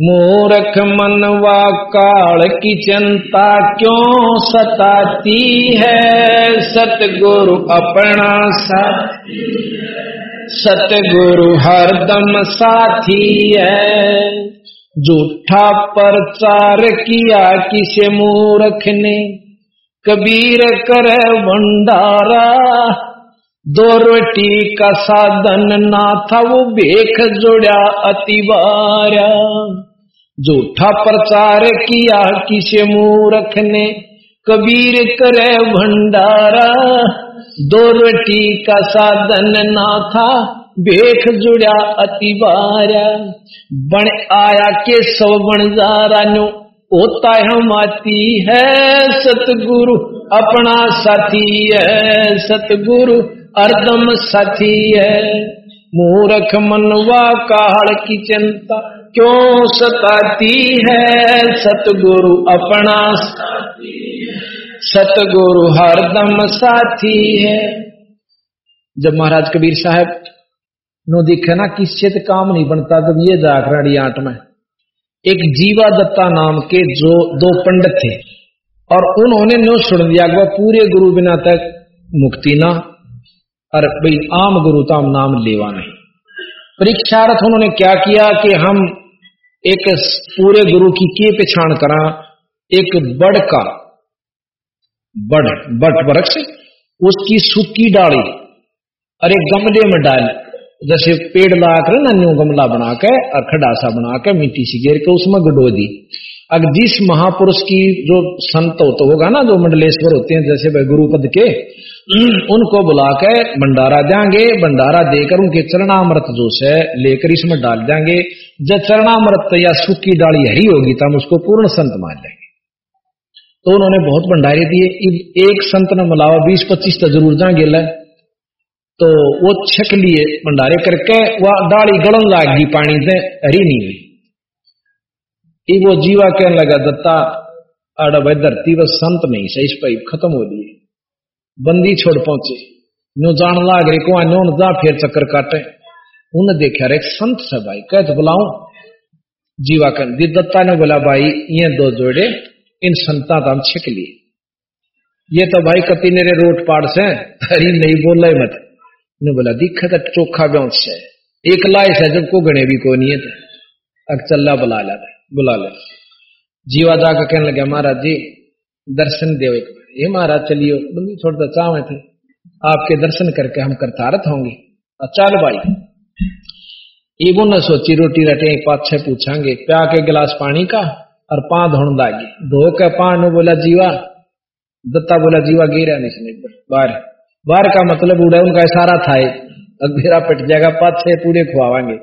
मूर्ख मनवा काल की चिंता क्यों सताती है? सतगुरु अपना साथी सतगुरु हरदम साथी है। झूठा प्रचार किया किसे मूर्ख ने? कबीर कर भंडारा। दो रोटी का साधन ना था, वो बेख जोड़ा अतिवारा। झूठा प्रचार किया किसे मूर्ख ने? कबीर करे भंडारा दो रोटी का साधन ना था बेख जुड़ा अतिवारा बन आया के सौ बन जा नो होता हम आती है सतगुरु, अपना साथी है सतगुरु अर्दम साथी है। मूर्ख मनवा काल की चिंता क्यों सताती है सतगुरु अपना? सतगुरु हरदम साथी है। जब महाराज कबीर साहब नो दिखे ना किससे तो काम नहीं बनता तब ये जाखराड़ी आठ में, एक जीवा दत्ता नाम के जो दो पंडित थे, और उन्होंने नो सुन दिया वो पूरे गुरु बिना तक मुक्ति ना, और भाई आम गुरु ताम नाम लेवा नहीं। परीक्षारथ उन्होंने क्या किया कि हम एक पूरे गुरु की के पिछाण करा, एक बड़ का, बड़, बट वृक्ष, उसकी सूखी डाली, और एक गमले में डाल, जैसे पेड़ लाकर ना, न्यू गमला बना के और खडासा बना के मिट्टी से गिर के उसमें गडो दी। अब जिस महापुरुष की जो संत हो तो होगा ना, जो मंडलेश्वर होते हैं, जैसे भाई गुरुपद के उनको बुला के भंडारा देंगे, भंडारा देकर उनके चरणामृत जो है लेकर इसमें डाल देंगे। जब चरणामृत या सूखी डाली हरी होगी तो हम उसको पूर्ण संत मान लेंगे। तो उन्होंने बहुत भंडारे दिए। एक संत ने मिलावा बीस पच्चीस तो ज़रूर जाएँगे तो वो छक लिए भंडारे करके, वह डाली गलन लाग गई पानी से, हरी नहीं हुई। वो जीवा कहने लगा, दत्ता, आड़ा भाई, धरती बस संत नहीं, सही पाई खत्म हो लिए बंदी छोड़ पहुँचे। नो जान लाग रे को नो जा, फिर चक्कर काटे। उन्हें देखा रे संत से भाई, कह तो बुलाऊ। जीवा कर दी दत्ता ने बोला, भाई, ये दो जोड़े, इन संता तो हम छिक लिए। ये तो भाई कति नेरे रोट पाड़ से हरी नहीं बोल रहे मत। ने बोला, दिखा तो चोखा ब्यांस से एक लाए से जब को गणे भी को नहीं है अक चल्ला बुला ला बुला ले। जीवा जाकर कहने लगे, महाराज जी, दर्शन देव एक ये महाराज चलियो बंदी छोड़ता चावे थे आपके दर्शन करके हम करतारत होंगे। चल भाई। इबो ने सोची, रोटी रटे पाँच छह पूछांगे, प्या के गिलास पानी का और पा धोन दागी। धो के पा ने बोला, जीवा। दत्ता बोला, जीवा, गिरा नहीं बाहर। बाहर का मतलब उड़ा, उनका इशारा था अगेरा पिट जाएगा, पाँच छह पूरे खुआवाएँगे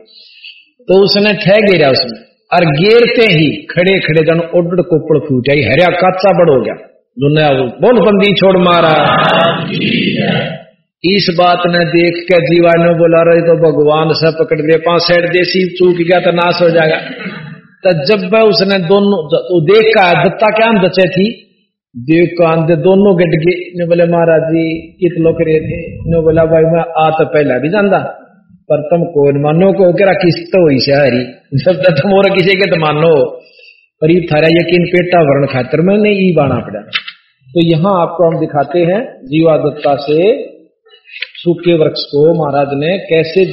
तो उसने ठह गिरा उसमें। और गेरते ही खड़े खड़े जन ओडड़ कोपड़ फूट आई, हरिया काचा बड़ हो गया। दुनिया बोल बंदी छोड़ मारा। इस बात ने देख के जीवा ने बोला रहे तो भगवान से पकड़ दे पाँच साइड देसी चूक गया तो नाश हो जाएगा। तो जब उसने दोनों तो देख का दत्ता क्या बचे थी? देव दे दोनों गट गए बोले, महाराज जी कित लोग रहे थे। ने बोला, भाई, मैं आ तो पहला भी जानता, पर तुम को मानो को करा किस तो हुई से हरी तक तुम और किसी के तो मानो पर ये थारा यकीन पेटा वर्ण खातर मैंने ई बाना पड़ा तो यहाँ आपको हम दिखाते हैं जीवादत्ता से सूखे वृक्ष को महाराज ने कैसे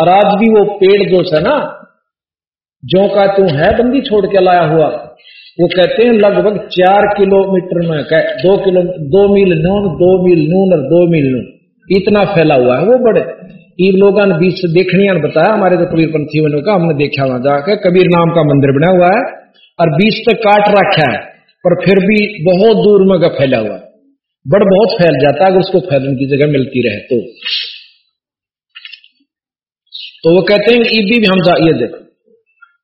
और आज भी वो पेड़ जो है ना जो का तू है बंदी छोड़ के लाया हुआ, वो कहते हैं लगभग चार किलोमीटर में दो किलो, दो मील नून, दो मील नून और दो मील नून। इतना फैला हुआ है वो बड़े। इन लोगों ने बीच से देखने बताया, हमारे जो कबीर पंथी का हमने देखा वहाँ जाकर कबीर नाम का मंदिर बना हुआ है। और बीच तक काट रखा है, पर फिर भी बहुत दूर में का फैला हुआ बड़ बहुत फैल जाता है, अगर उसको फैलने की जगह मिलती रहे तो। तो वो कहते हैं ईबी भी हम ये देखो,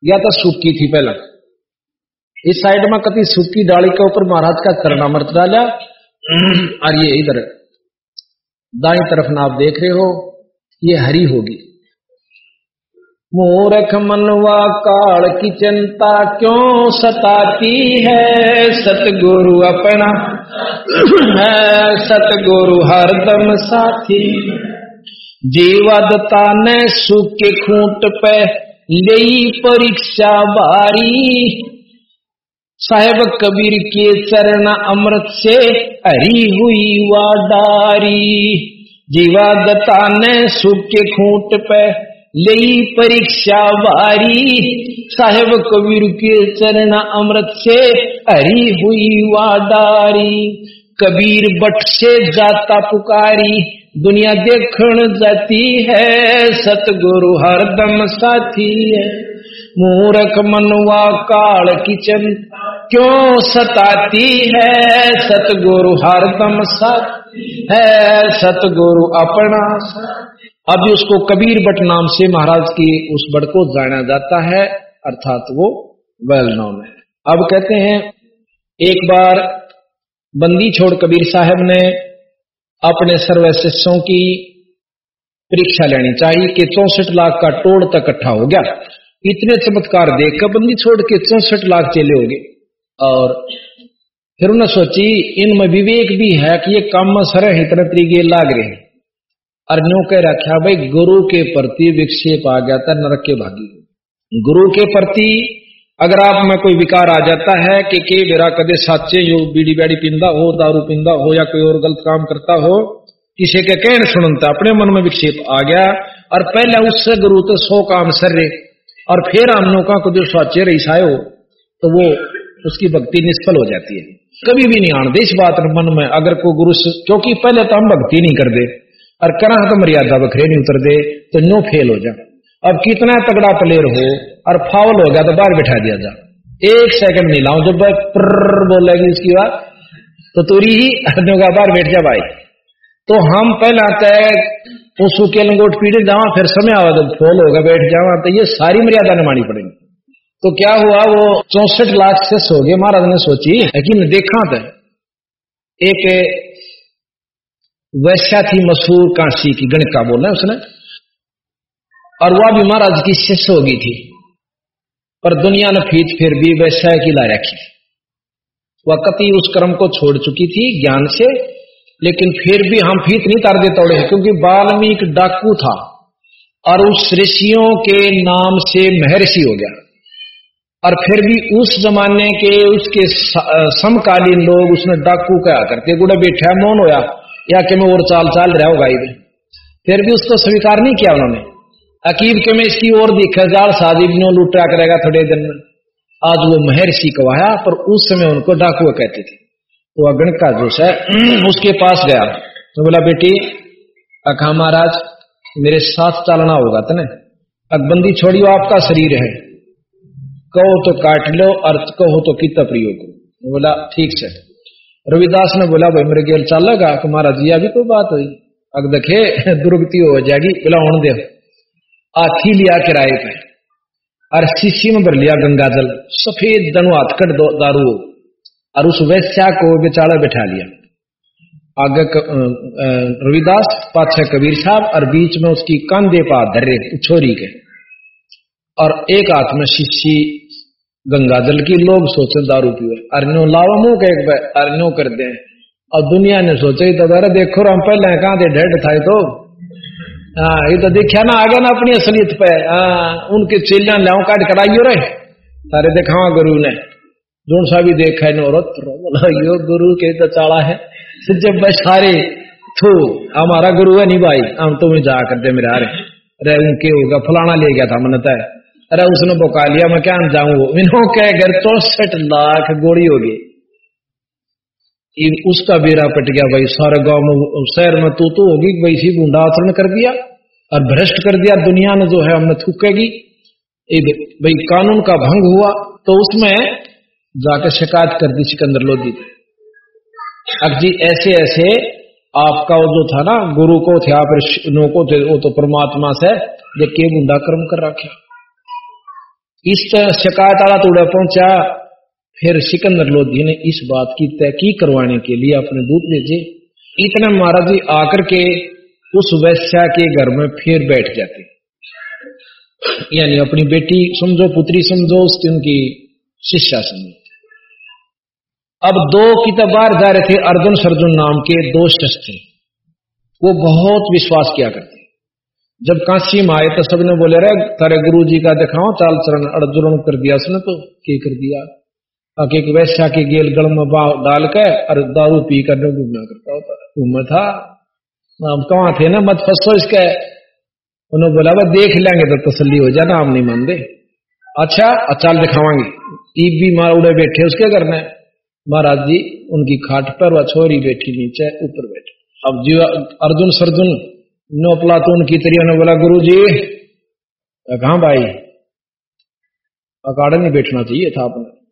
या तो सूखी थी पहला। इस साइड में कभी सूखी डाली के ऊपर महाराज का करना मर्त डाला, और ये इधर दाई तरफ़ ना आप देख रहे हो, ये हरी होगी। मूर्ख मनवा काल की चिंता क्यों सताती है? सतगुरु अपना है, सतगुरु हरदम साथी। जीवदता ने सूखे खूंट पे ले परीक्षा बारी। साहेब कबीर के चरण अमृत से हरी हुई वाडारी। जीवादता ने सूखे खूंट पे ले परीक्षा वारी। साहेब कबीर के चरण अमृत से हरी हुई वादारी। कबीर बट से जाता पुकारी। दुनिया देखण जाती है, सतगुरु हरदम साथी है। मूरख मनवा काल की चिंता क्यों सताती है, सतगुरु हरदम साथी है, सतगुरु अपना अभी उसको कबीर बट नाम से महाराज की उस बट को जाना जाता है, अर्थात वो वेल नोन है। अब कहते हैं, एक बार बंदी छोड़ कबीर साहब ने अपने सर्व शिष्यों की परीक्षा लेनी चाहिए कि चौसठ लाख का टोड़ तक इकट्ठा हो गया। इतने चमत्कार देखकर बंदी छोड़ के चौसठ लाख चेले हो गए। और फिर उन्हें सोची, इनमें विवेक भी है कि ये काम में सर इतने तरीके लाग रहे हैं। न्यू कह रखा भाई, गुरु के प्रति विक्षेप आ गया था, नरक के भागी। गुरु के प्रति अगर आप में कोई विकार आ जाता है कि, के मेरा कदे साचे यो बीड़ी बैड़ी पींदा हो, दारू पींदा हो, या कोई और गलत काम करता हो, किसी के कहने सुनता, अपने मन में विक्षेप आ गया, और पहले उससे गुरु तो सौ काम सर रहे और फिर हम लोगों को जो साचे रही हो तो वो उसकी भक्ति निष्फल हो जाती है। कभी भी नहीं आने इस बात मन में, अगर कोई गुरु क्योंकि पहले तो हम भक्ति नहीं कर दे और करा तो मर्यादा बखरे नहीं उतर दे तो नो फेल हो जा। अब कितना तगड़ा प्लेयर हो और फाउल हो गया तो बाहर बैठा दिया जा। एक सेकंड नहीं लाऊ, जब बोलेगी उसकी बात तो तुरी ही का बाहर बैठ जा भाई। तो हम पहला तय उस के लंगोट पीड़े जावा, फिर समय आवा, जब फोल होगा, बैठ जावा तो ये सारी मर्यादा निभानी पड़ेगी। तो क्या हुआ, वो चौसठ लाख से सो गए, महाराज ने सोची है लेकिन देखा था एक वैश्या थी मशहूर काशी की गणिका बोल रहे उसने। और वह भी महाराज की शिष्य हो गई थी। पर दुनिया ने फीत फिर भी वैश्या की ला रखी। वह कति उस कर्म को छोड़ चुकी थी ज्ञान से, लेकिन फिर भी हम फीत नहीं तार दे तोड़े क्योंकि बाल्मीक डाकू था और उस ऋषियों के नाम से महर्षि हो गया। और फिर भी उस जमाने के उसके समकालीन लोग उसने डाकू कहा करते। गुड़ा बैठा, मौन होया। या कि मैं और चाल चाल रहा होगा इधर फिर भी उसको स्वीकार नहीं किया उन्होंने। अकीब के में इसकी और दिखा जाल शादी भी लुटा करेगा थोड़े दिन में। आज वो महर्षि कवाया पर उस समय उनको डाकुआ कहते थे। तो अगण का जोश है, उसके पास गया। तो बोला, बेटी, अखा महाराज, मेरे साथ चलना होगा तने अकबंदी छोड़ियो, आपका शरीर है। कहो तो काट लो, अर्थ कहो तो कितना प्रयोग बोला, ठीक से रविदास ने बोला, भाई, मेरे गेल चलेगा, कि महाराज जी अभी तो बात हुई? अग देखे, दुर्गति हो जाएगी बोला होने दे। हाथी लिया किराए पे। और शीशी में भर लिया गंगा जल। सफ़ेद दनु हाथकट दारू और उस वैश्या को बेचारा बैठा लिया। आगे रविदास, पाछे कबीर साहब, और बीच में उसकी कंधे पा धरे छोरी के। और एक हाथ में शीशी गंगा जल की लोग सोचे, दारू पीवे अरण्यो लावा मुँह के अरण्यो कर दे। और दुनिया ने सोचे तो अरे देखो हम पहले कहा थे डेड था तो। हाँ ये तो देखा ना, आगे ना अपनी असलियत पे। हाँ उनके चिल्ला लाओ काट कराइयो रहे सारे दिखावा गुरु ने। जोन सा भी देखा है, नौरत यो गुरु के तो चाड़ा है। जब सारे थू, हमारा गुरु है नहीं भाई। हम तुम्हें जा करते मेरे आ रहे उनके होगा, फलाना ले गया था मन तय अरे उसने बुका, लिया मैं क्या जाऊँ इन्हों के घर चौसठ लाख गोड़ी होगी उसका बेरा पट गया भाई, सारे गाँव में, शहर में तू तो होगी भाई सी गुंडा आचरण कर दिया और भ्रष्ट कर दिया, दुनिया ने जो है हमने थूकेगी। भाई कानून का भंग हुआ तो उसमें जाकर शिकायत कर दी सिकंदर लोधी। अब जी, ऐसे ऐसे आपका वो जो था ना, गुरु को थे, आप नो को थे, वो तो परमात्मा से देख के गुंडा कर्म कर रखा इस शिकायत आला तोड़ा पहुँचा, फिर सिकंदर लोधी ने इस बात की तहकीक करवाने के लिए अपने दूत भेजे। इतने महाराज जी आकर के उस वैश्या के घर में फिर बैठ जाते। यानी अपनी बेटी समझो, पुत्री समझो, उसकी उनकी शिष्या समझो। अब दो की बाहर जा रहे थे अर्जुन, सर्जुन नाम के दो थे। वो बहुत विश्वास किया करते। जब काशी में आए तो सबने बोले रे तारे गुरु जी का दिखाओ, चाल चरण अर्जुन कर दिया उसने तो के कर दिया? एक वैश्या के गेल गल में डाल के और दारू पी कर घूमना करता होता घूम था अब कहा थे ना, मत फंसो इसके। उन्होंने बोला वह देख लेंगे तो तसली हो जाए ना आप नहीं मानते। अच्छा अचाल दिखावांगे। टीप भी मार उड़े बैठे उसके करना है महाराज जी, उनकी खाट पर वह छोरी बैठी नीचे, ऊपर बैठी। अब जी, अर्जुन, सर्जुन नो प्लातून की तरी ने बोला गुरु जी कहा भाई? अकाड़ा नहीं बैठना चाहिए था अपने